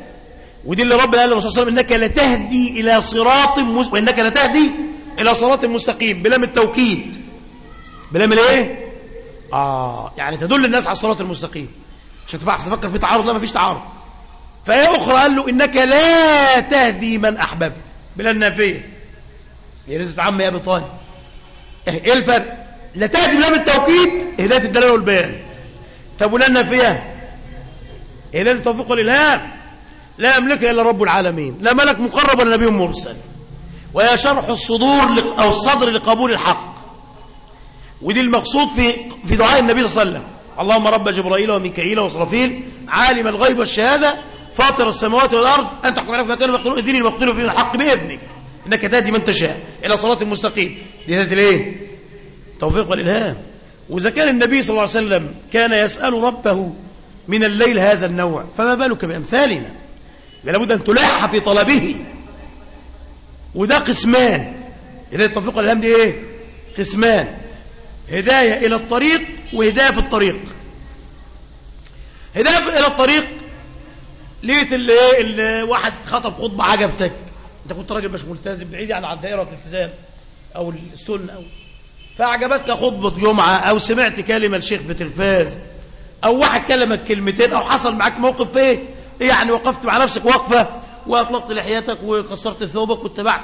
ودي اللي ربنا قال للرسول صلى الله عليه وسلم إنك لتهدي إلى صراط مس... وإنك لتهدي إلى صراط مستقيم بلام التوكيد. بلام الإيه؟ آه يعني تدل الناس على الصراط المستقيم. مش هتنفع تفكر في تعارض لا ما فيش تعارض. فهي أخرى قال له إنك لا تهدي من أحببت. بلا النافية. هي رزق عم يا أبي طالب. إيه الفرق؟ لا تهدي بلام التوكيد. هداية الدلالة والبيان. طب ولا النافية هداية التوفيق والإلهام لا يملكها إلا رب العالمين. لا ملك مقرب ولا نبي مرسل. وهي شرح الصدور أو الصدر لقبول الحق. ودي المقصود في في دعاء النبي صلى الله عليه وسلم. اللهم رب جبرائيل وميكائيل وإسرافيل عالم الغيب والشهادة فاطر السماوات والأرض أنت تحكم عليك فكانوا يقتلون اديني المقتول فيه الحق بإذنك. إنك تهدي من تشاء إلى صراط المستقيم دي هداية الإيه؟ التوفيق والإلهام وإذا كان النبي صلى الله عليه وسلم كان يسأل ربه من الليل هذا النوع فما بالك بأمثالنا؟ لابد أن تلح في طلبه. وده قسمان. هداية التوفيق والإلهام دي إيه؟ قسمان. هداية إلى الطريق وهداية في الطريق. هداية إلى الطريق. لقيت اللي إيه؟ اللي واحد خطب خطبة عجبتك. أنت كنت راجل مش ملتزم بعيد عن عن دائرة الالتزام أو السنة. أو فأعجبتك خطبة جمعة أو سمعت كلمة الشيخ في تلفاز أو واحد كلمك كلمتين أو حصل معاك موقف إيه؟ يعني وقفت مع نفسك وقفة وأطلقت لحيتك وقصرت ثوبك واتبعت.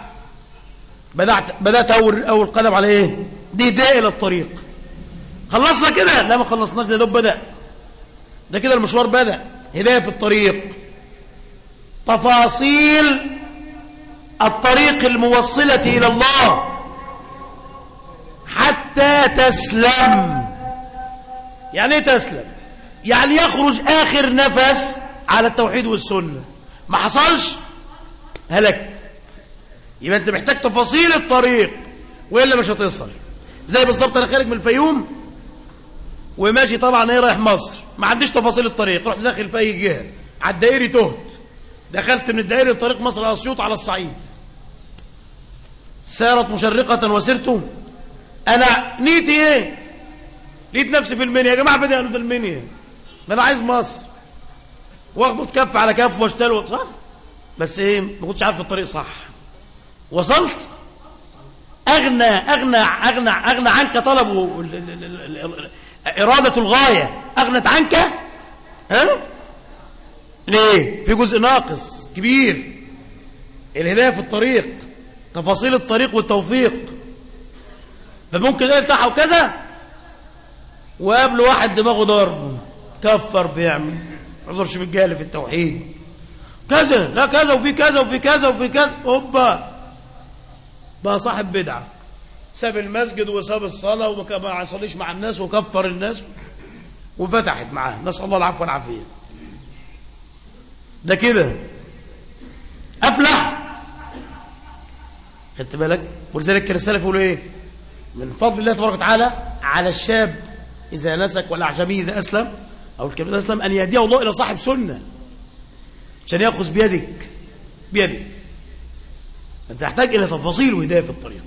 بدأت بدأت أول أول قلم على إيه؟ دي إلى الطريق. خلصنا كده؟ لا ما خلصناش ده دوب بدأ. ده كده المشوار بدأ. هداية في الطريق. تفاصيل الطريق الموصلة إلى الله. حتى تسلم. يعني إيه تسلم؟ يعني يخرج آخر نفس على التوحيد والسنة. ما حصلش؟ هلكت. يبقى أنت محتاج تفاصيل الطريق وإلا مش هتصل زي بالظبط أنا خارج من الفيوم وماشي طبعا إيه رايح مصر. ما عنديش تفاصيل الطريق. رحت داخل في أي جهة. على الدائري تهت. دخلت من الدائري لطريق مصر اسيوط على الصعيد. سارت مشرقة وسرت أنا نيتي إيه؟ لقيت نفسي في المنيا يا جماعة فدي أنا في المنيا. ما أنا عايز مصر. وأخبط كف على كف واشتغل صح؟ بس إيه ما كنتش عارف الطريق صح. وصلت؟ أغنى أغنى أغنى أغنى عنك طلب و- ال- ال- ال- ال- إرادة الغاية. أغنت عنك؟ ها؟ ليه؟ في جزء ناقص كبير. الهداية في الطريق تفاصيل الطريق والتوفيق. فممكن ده يلتحق وكذا وقابله واحد دماغه ضرب كفر بيعمل ما يعذرش بالجهل في التوحيد. كذا لا كذا وفي كذا وفي كذا وفي كذا هوبا بقى صاحب بدعة. ساب المسجد وساب الصلاة وما يصليش مع الناس وكفر الناس وفتحت معاه. نسأل الله العفو والعافية. ده كده. أفلح. خدت بالك؟ ولذلك كان السلف يقولوا إيه؟ من فضل الله تبارك وتعالى على الشاب إذا نسك والأعجمي إذا أسلم أو الكبير أسلم أن يهديه الله إلى صاحب سنة. عشان يأخذ بيدك بيدك. أنت تحتاج إلى تفاصيل وهداية في الطريق.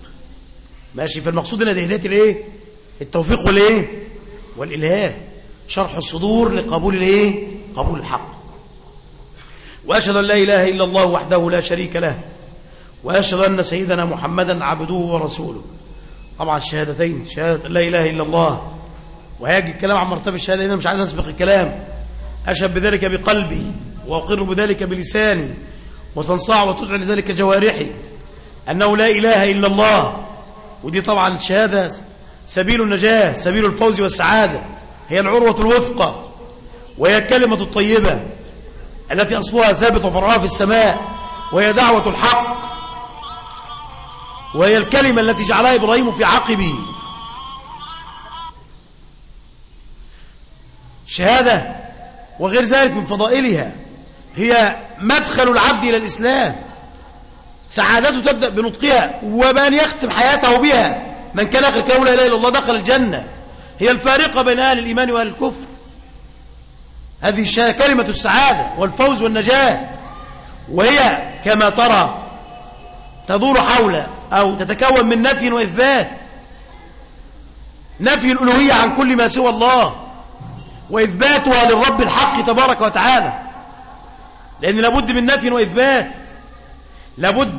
ماشي فالمقصود هنا هداية الإيه؟ التوفيق والإيه؟ والإلهام شرح الصدور لقبول الإيه؟ قبول الحق. وأشهد أن لا إله إلا الله وحده لا شريك له وأشهد أن سيدنا محمدا عبده ورسوله. طبعا الشهادتين شهادة لا إله إلا الله. وهيجي الكلام عن مرتبة الشهادة أنا مش عايز أسبق الكلام. أشهد بذلك بقلبي وأقر بذلك بلساني وتنصاع وتزعل ذلك جوارحي. أنه لا إله إلا الله. ودي طبعا الشهادة سبيل النجاة سبيل الفوز والسعادة. هي العروة الوثقى وهي الكلمة الطيبة التي أصلها ثابت وفرعها في السماء وهي دعوة الحق. وهي الكلمة التي جعلها إبراهيم في عقبه. شهادة وغير ذلك من فضائلها. هي مدخل العبد إلى الإسلام. سعادته تبدأ بنطقها وبأن يختم حياته بها. من كان آخر كلام لا إله إلا الله دخل الجنة. هي الفارقة بين أهل الإيمان وأهل الكفر. هذه كلمة السعادة والفوز والنجاة. وهي كما ترى تدور حول أو تتكون من نفي وإثبات. نفي الألوهية عن كل ما سوى الله وإثباتها للرب الحق تبارك وتعالى. لأن لابد من نفي وإثبات. لابد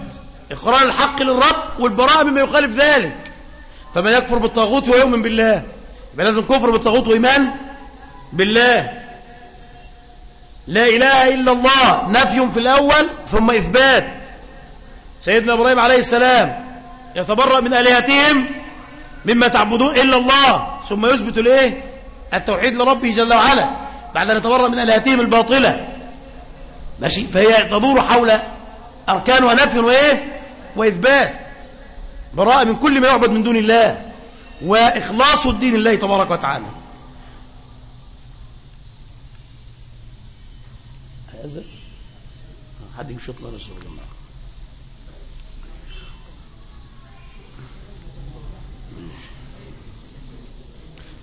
إقرار الحق للرب والبراءة مما يخالف ذلك. فمن يكفر بالطاغوت ويؤمن بالله. يبقى لازم كفر بالطاغوت وإيمان بالله. لا إله إلا الله. نفي في الأول ثم إثبات. سيدنا إبراهيم عليه السلام يتبرأ من آلهتهم مما تعبدون إلا الله. ثم يثبت الإيه؟ التوحيد لربه جل وعلا بعد أن يتبرأ من آلهتهم الباطلة. ماشي؟ فهي تدور حول أركان ونفي وإيه؟ وإثبات. براءة من كل ما يعبد من دون الله وإخلاص الدين الله تبارك وتعالى. هيأذن حد يشوط لنا نشرب جماعة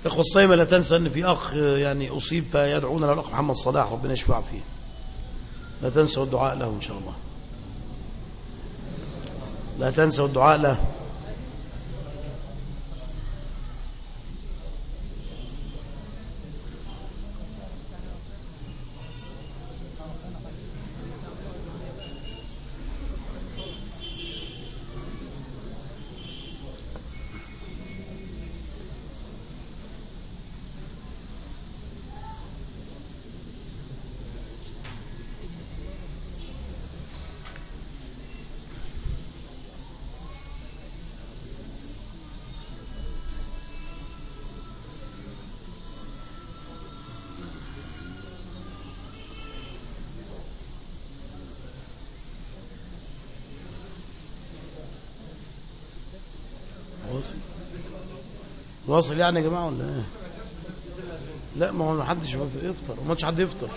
إخوة الصيمة لا تنسى أن في أخ يعني أصيب فيدعونا له الأخ محمد صلاح ربنا يشفع فيه. لا تنسوا الدعاء له إن شاء الله. لا تنسوا الدعاء له. واصل يعني يا جماعة ولا إيه؟ لا ما هو ما حدش يفطر وما حد يفطر.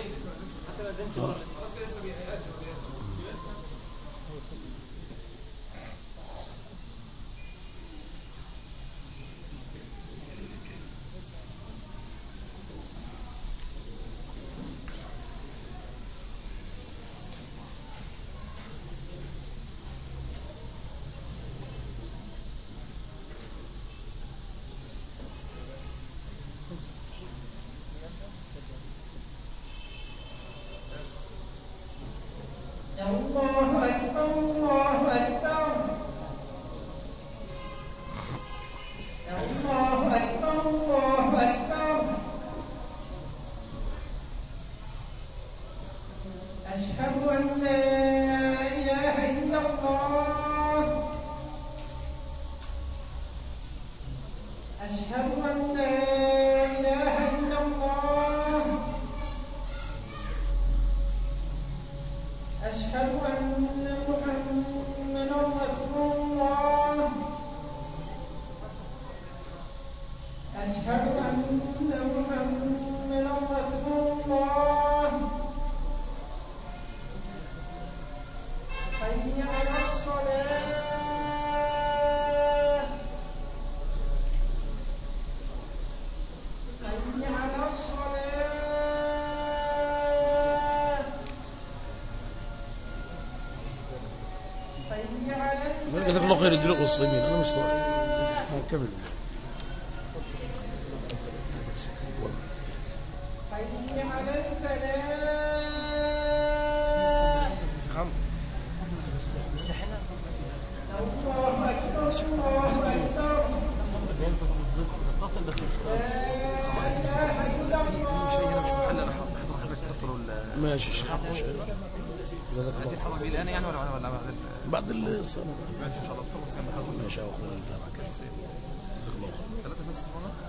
خير يديله الصيمين أنا مش طالع كمل.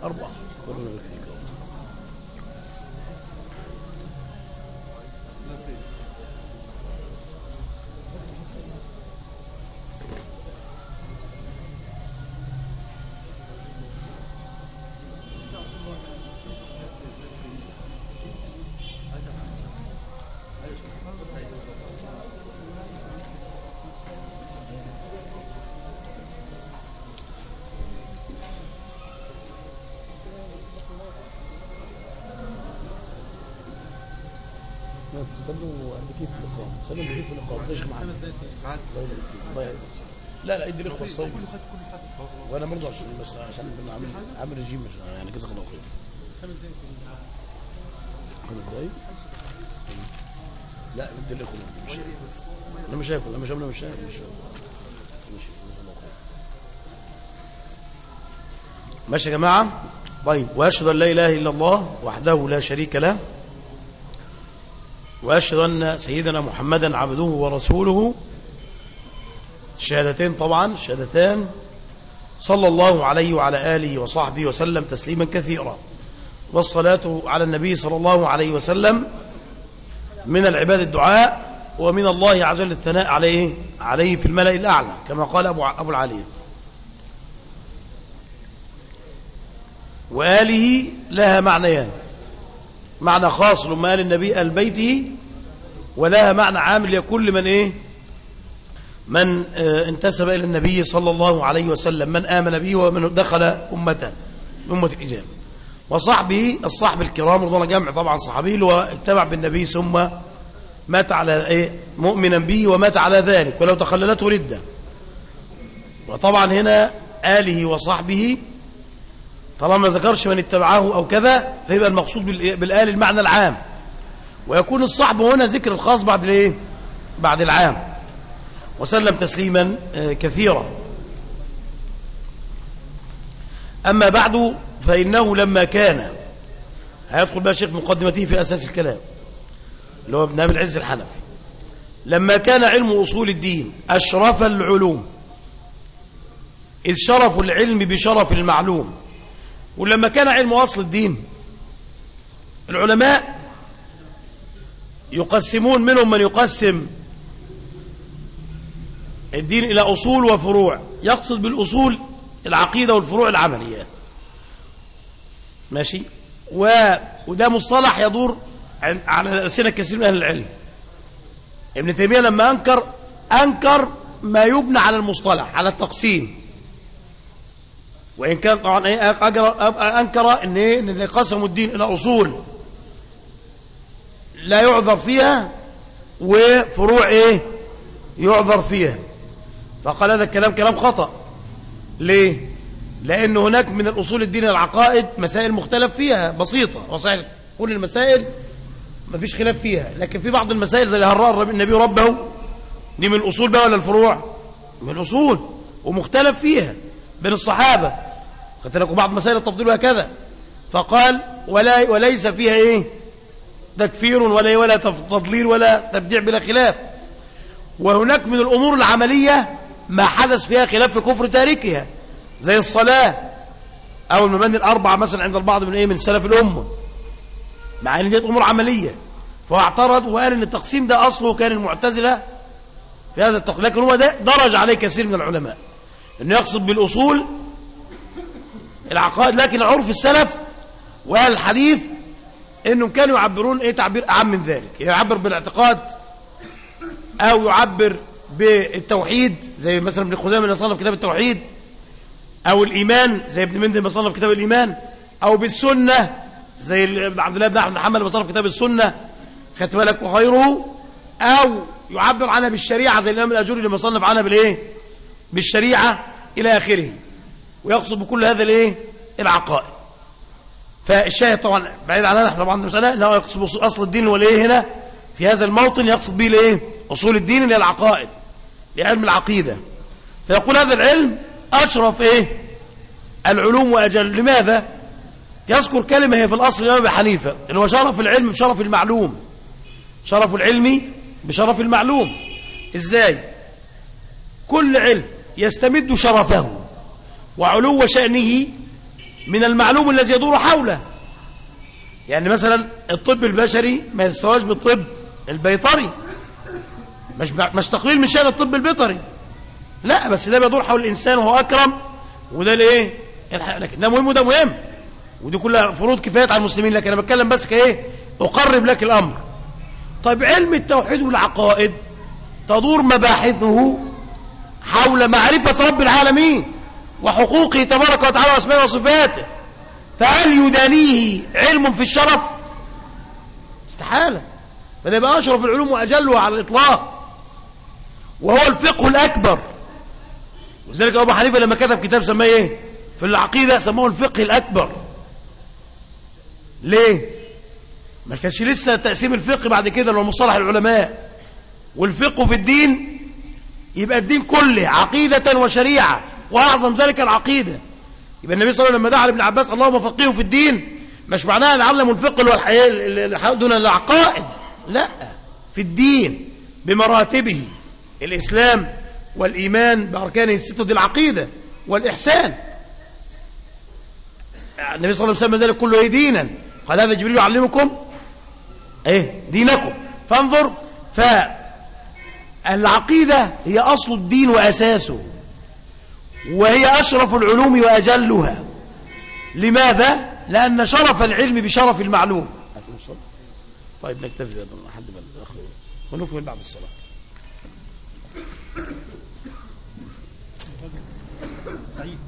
أربعة. استنوا عند كيف الإصابة. استنوا عند كيف الإقامة تشغل معانا الله يعزك لا لا ادي الإخوة الصيد وأنا برضه عشان بس عشان عامل عامل رجيم يعني جزاك الله خير. خمس دقايق لا ادي الإخوة مش أنا مش هاكل أنا مش أنا مش هاكل مش هاكل. ماشي يا جماعة. طيب وأشهد أن لا إله إلا الله وحده لا شريك له. وأشهد أن سيدنا محمدا عبده ورسوله. الشهادتين طبعا الشهادتان صلى الله عليه وعلى آله وصحبه وسلم تسليما كثيرا. والصلاة على النبي صلى الله عليه وسلم من العباد الدعاء ومن الله عز وجل الثناء عليه عليه في الملأ الأعلى كما قال أبو, أبو العالية وآله لها معنيان. معنى خاص لما آل النبي آل بيته ولها معنى عام لكل من إيه؟ من آه انتسب إلى النبي صلى الله عليه وسلم من آمن به ومن دخل أمته أمة الإجابة. وصحبه الصحب الكرام رضوان جمع طبعا صحابي اللي هو بالنبي ثم مات على إيه؟ مؤمنا به ومات على ذلك ولو تخللته ردة. وطبعا هنا آله وصحبه طالما ما ذكرش من اتبعه أو كذا فيبقى المقصود بالآل المعنى العام. ويكون الصحب هنا ذكر الخاص بعد الإيه؟ بعد العام. وسلم تسليما كثيرا. أما بعد فإنه لما كان هيدخل بقى شيخ مقدمته في أساس الكلام اللي هو ابن أبي العز الحنفي. لما كان علم أصول الدين أشرف العلوم إذ شرف العلم بشرف المعلوم. ولما كان علم أصل الدين. العلماء يقسمون منهم من يقسم الدين إلى أصول وفروع يقصد بالأصول العقيدة والفروع العمليات. ماشي؟ و... وده مصطلح يدور على ألسنة كثير من أهل العلم. ابن تيمية لما أنكر أنكر ما يبنى على المصطلح على التقسيم. وإن كان طبعا أنكر إن, قسموا الدين إلى أصول لا يعذر فيها وفروع إيه؟ يعذر فيها. فقال هذا الكلام كلام خطأ. ليه؟ لأن هناك من الأصول الدين العقائد مسائل مختلف فيها بسيطة. وصحيح كل المسائل ما فيش خلاف فيها. لكن في بعض المسائل زي هراء النبي ربه دي من الأصول بقى ولا الفروع؟ من الأصول. ومختلف فيها. بين الصحابة. خدت لكم بعض مسائل التفضيل وهكذا. فقال ولا وليس فيها إيه؟ تكفير ولا ولا تضليل ولا تبديع بلا خلاف. وهناك من الأمور العملية ما حدث فيها خلاف في كفر تاركها زي الصلاة أو المباني الأربعة مثلا عند البعض من إيه؟ من سلف الأمة. مع أن دي أمور عملية. فهو اعترض وقال أن التقسيم ده أصله كان المعتزلة في هذا التقسيم لكن هو ده درج عليه كثير من العلماء. أنه يقصد بالأصول العقائد لكن عرف السلف وأهل الحديث أنهم كانوا يعبرون إيه؟ تعبير أعم من ذلك. يعبر بالاعتقاد أو يعبر بالتوحيد زي مثلا ابن خزامة اللي صنف كتاب التوحيد أو الإيمان زي ابن مندي اللي صنف كتاب الإيمان أو بالسنة زي عبد الله بن أحمد محمد اللي صنف كتاب السنة خدت بالك وغيره أو يعبر عنها بالشريعة زي الإمام الأجوري لما صنف عنها بالإيه؟ بالشريعة إلى آخره ويقصد بكل هذا الإيه؟ العقائد. فالشاهد طبعا بعيد عنها نحن طبعا المسألة أنه يقصد أصل الدين والإيه هنا؟ في هذا الموطن يقصد به الإيه؟ أصول الدين اللي هي العقائد لعلم العقيدة. فيقول هذا العلم أشرف إيه؟ العلوم وأجل. لماذا؟ يذكر كلمة هي في الأصل الإمام أبي حنيفة هو شرف العلم بشرف المعلوم. شرف العلم بشرف المعلوم. إزاي؟ كل علم يستمد شرفه وعلو شأنه من المعلوم الذي يدور حوله. يعني مثلا الطب البشري ما يستواش بالطب البيطري مش مش تقليل من شأن الطب البيطري. لا بس ده بيدور حول الإنسان وهو أكرم وده الح- لكن ده مهم وده مهم ودي كلها فروض كفايات على المسلمين لكن أنا بتكلم بس كإيه؟ أقرب لك الأمر. طيب علم التوحيد والعقائد تدور مباحثه حول معرفة رب العالمين وحقوقه تبارك وتعالى وأسمائه وصفاته. فهل يدانيه علم في الشرف؟ استحالة. فده يبقى أشرف العلوم وأجلها على الإطلاق. وهو الفقه الأكبر. وذلك أبو حنيفة لما كتب كتاب سماه إيه؟ في العقيدة سماه الفقه الأكبر. ليه؟ ما كانش لسه تقسيم الفقه بعد كده اللي هو مصطلح العلماء. والفقه في الدين يبقى الدين كله عقيدة وشريعة وأعظم ذلك العقيدة. يبقى النبي صلى الله عليه وسلم لما دعا لابن عباس اللهم فقهه في الدين مش معناها نعلم الفقه دون العقائد. لا في الدين بمراتبه الإسلام والإيمان بأركانه الستة دي العقيدة والإحسان. النبي صلى الله عليه وسلم ذلك كله إيه؟ دينا. قال هذا جبريل يعلمكم إيه؟ دينكم. فانظر فالعقيدة هي أصل الدين وأساسه وهي أشرف العلوم وأجلها. لماذا؟ لأن شرف العلم بشرف المعلوم. طيب نكتفي بهذا ما الأخ ونكمل بعد الصلاة. سعيد.